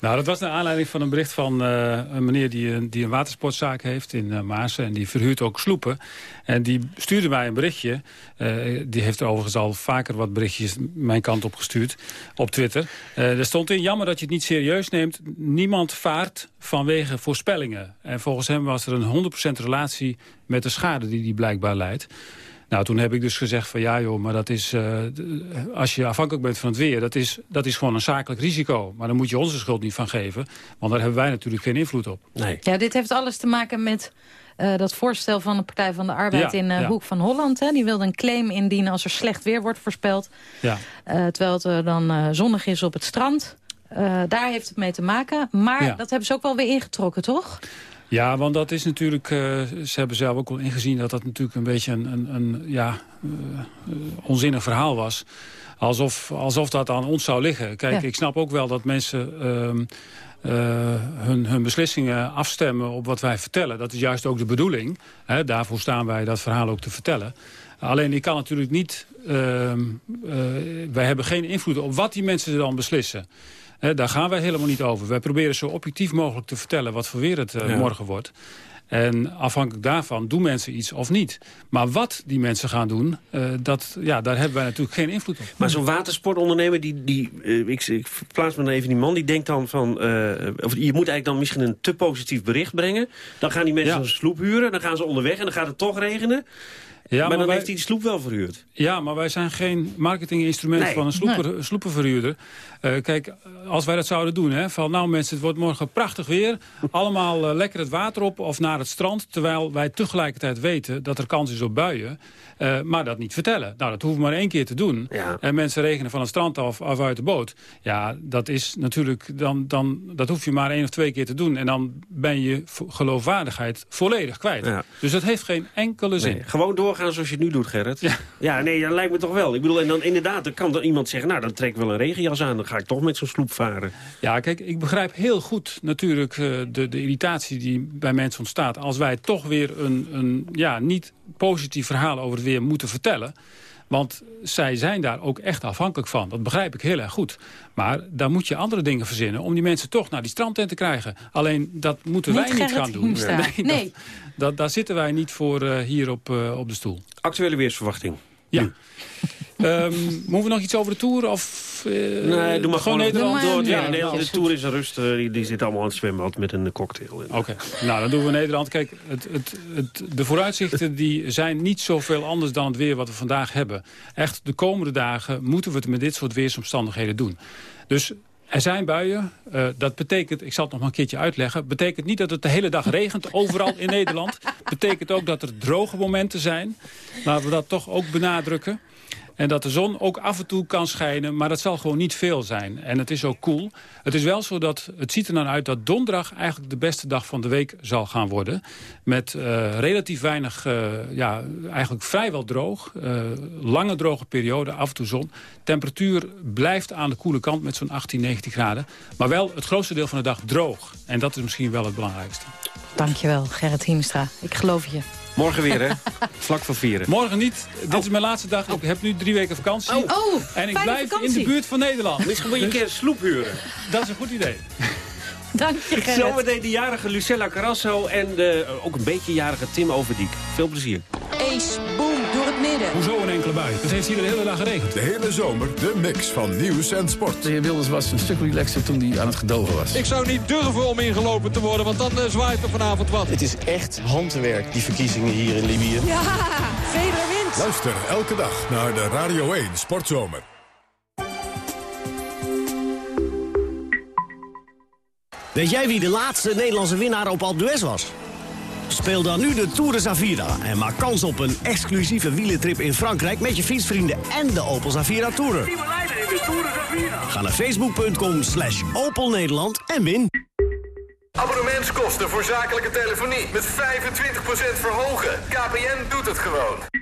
Speaker 42: Nou, dat was naar aanleiding van een bericht van eh, een meneer die, een- die een watersportzaak heeft in uh, Maarsen. En die verhuurt ook sloepen. En die stuurde mij een berichtje. Eh, die heeft er overigens al vaker wat berichtjes mijn kant op gestuurd op Twitter. Eh, er stond in, jammer dat je het niet serieus neemt. Niemand vaart vanwege voorspellingen. En volgens hem was er een 100% relatie met de schade die die blijkbaar leidt. Nou, toen heb ik dus gezegd van ja joh, maar dat is, eh, als je afhankelijk bent van het weer, dat is, dat is gewoon een zakelijk risico. Maar dan moet je onze schuld niet van geven, want daar hebben wij natuurlijk geen invloed op.
Speaker 2: Nee.
Speaker 3: Ja, dit heeft alles te maken met eh, dat voorstel van de Partij van de Arbeid
Speaker 42: Ja,
Speaker 3: in eh,
Speaker 42: ja.
Speaker 3: Hoek van Holland. Hè. Die wilde een claim indienen als er slecht weer wordt voorspeld.
Speaker 42: Ja.
Speaker 3: Eh, terwijl het dan eh, zonnig is op het strand. Eh, daar heeft het mee te maken. Maar
Speaker 42: Ja.
Speaker 3: dat hebben ze ook wel weer ingetrokken, toch?
Speaker 42: Ja, want dat is natuurlijk, eh, ze hebben zelf ook al ingezien dat dat natuurlijk een beetje een, een, een ja, eh, onzinnig verhaal was. Alsof, alsof dat aan ons zou liggen. Kijk,
Speaker 43: Ja.
Speaker 42: ik snap ook wel dat mensen ehm, eh, hun, hun beslissingen afstemmen op wat wij vertellen. Dat is juist ook de bedoeling. Hè, daarvoor staan wij dat verhaal ook te vertellen. Alleen ik kan natuurlijk niet... ehm, eh, wij hebben geen invloed op wat die mensen dan beslissen. Daar gaan wij helemaal niet over. Wij proberen zo objectief mogelijk te vertellen wat voor weer het eh,
Speaker 2: Ja.
Speaker 42: morgen wordt. En afhankelijk daarvan doen mensen iets of niet. Maar wat die mensen gaan doen, eh, dat, ja, daar hebben wij natuurlijk geen invloed op.
Speaker 2: Maar zo'n watersportondernemer, die, die, eh, ik, ik plaats me dan even die man... die denkt dan van, eh, of je moet eigenlijk dan misschien een te positief bericht brengen. Dan gaan die mensen
Speaker 42: Ja.
Speaker 2: een sloep huren, dan gaan ze onderweg... en dan gaat het toch regenen.
Speaker 42: Ja,
Speaker 2: maar,
Speaker 42: maar
Speaker 2: dan
Speaker 42: wij-
Speaker 2: heeft hij de sloep wel verhuurd.
Speaker 42: Ja, maar wij zijn geen marketinginstrument
Speaker 2: Nee.
Speaker 42: van een sloeper, sloepenverhuurder. Eh, kijk, als wij dat zouden doen, hè, van nou mensen, het wordt morgen prachtig weer. allemaal lekker het water op of naar het strand. Terwijl wij tegelijkertijd weten dat er kans is op buien. Eh, maar dat niet vertellen. Nou, dat hoeven we maar één keer te doen. En mensen regenen van het strand af, af uit de boot. Ja, dat is natuurlijk, dan, dan, dat hoef je maar één of twee keer te doen. En dan ben je geloofwaardigheid volledig kwijt. Dus dat heeft geen enkele zin.
Speaker 2: Nee, gewoon doorgaan zoals je het nu doet, Gerrit. Ja. nee, dat lijkt me toch wel. Ik bedoel, en dan inderdaad, dan kan er iemand zeggen... nou, dan trek ik wel een regenjas aan, dan ga ik toch met zo'n sloep varen.
Speaker 42: Ja, kijk, ik begrijp heel goed natuurlijk eh, de, de irritatie die bij mensen ontstaat... als wij toch weer een, een ja, niet positief verhaal over het weer moeten vertellen. Want zij zijn daar ook echt afhankelijk van. Dat begrijp ik heel erg goed. Maar daar moet je andere dingen verzinnen... om die mensen toch naar die strandtent te krijgen. Alleen dat moeten
Speaker 3: Niet
Speaker 42: wij niet gaan doen.
Speaker 3: Nee.
Speaker 42: Dat, dat, daar zitten wij niet voor eh, hier op, eh, op de stoel.
Speaker 2: Actuele weersverwachting.
Speaker 42: Ja. Ehm, moeten we nog iets over de Tour? Of, eh,
Speaker 2: Nee, doe maar gewoon
Speaker 42: Nederland
Speaker 2: door.
Speaker 42: Ja,
Speaker 2: Nederland, de Tour is een rust. eh, die, die zit allemaal aan het zwembad met een cocktail.
Speaker 42: Oké, nou dan doen we Nederland. Kijk, het, het, het, de vooruitzichten die zijn niet zoveel anders dan het weer wat we vandaag hebben. Echt, de komende dagen moeten we het met dit soort weersomstandigheden doen. Dus er zijn buien. Eh, dat betekent, ik zal het nog maar een keertje uitleggen... betekent niet dat het de hele dag regent overal in Nederland. betekent ook dat er droge momenten zijn. Laten we dat toch ook benadrukken. En dat de zon ook af en toe kan schijnen, maar dat zal gewoon niet veel zijn. En het is ook koel. Het is wel zo dat, het ziet er dan uit dat donderdag eigenlijk de beste dag van de week zal gaan worden. Met eh, relatief weinig, eh, ja, eigenlijk vrijwel droog. eh, lange droge periode, af en toe zon. Temperatuur blijft aan de koele kant met zo'n 18, 19 graden. Maar wel het grootste deel van de dag droog. En dat is misschien wel het belangrijkste.
Speaker 3: Dankjewel, Gerrit Hiemstra. Ik geloof je.
Speaker 2: Morgen weer, hè? Vlak voor vieren.
Speaker 42: Morgen niet. Dit is mijn laatste dag. Ik heb nu drie weken vakantie.
Speaker 3: Oh, oh,
Speaker 42: en ik blijf
Speaker 3: vakantie.
Speaker 42: in de buurt van Nederland.
Speaker 2: Misschien moet je een keer een sloep huren.
Speaker 42: Dat is een goed idee.
Speaker 3: Dank je, Gerrit.
Speaker 2: Zometeen de jarige Lucella Carrasso en de, ook een beetje jarige Tim Overdiek. Veel plezier.
Speaker 39: Ace,
Speaker 38: midden.
Speaker 42: Hoezo een enkele bui? Het heeft hier de hele dag geregend.
Speaker 1: De hele zomer de mix van nieuws en sport.
Speaker 44: De heer Wilders was een stuk relaxer toen hij aan het gedogen was.
Speaker 45: Ik zou niet durven om ingelopen te worden, want dan uh, zwaait er vanavond wat.
Speaker 46: Het is echt handwerk, die verkiezingen hier in Libië.
Speaker 38: Ja, Federer wint.
Speaker 1: Luister elke dag naar de Radio 1 Sportzomer.
Speaker 39: Weet jij wie de laatste Nederlandse winnaar op Alpe d'Huez was? Speel dan nu de Tour de Zavira en maak kans op een exclusieve wielentrip in Frankrijk... met je fietsvrienden en de Opel Zavira Tourer. Ga naar facebook.com slash Opel Nederland en win.
Speaker 24: Abonnementskosten voor zakelijke telefonie met 25% verhogen. KPN doet het gewoon.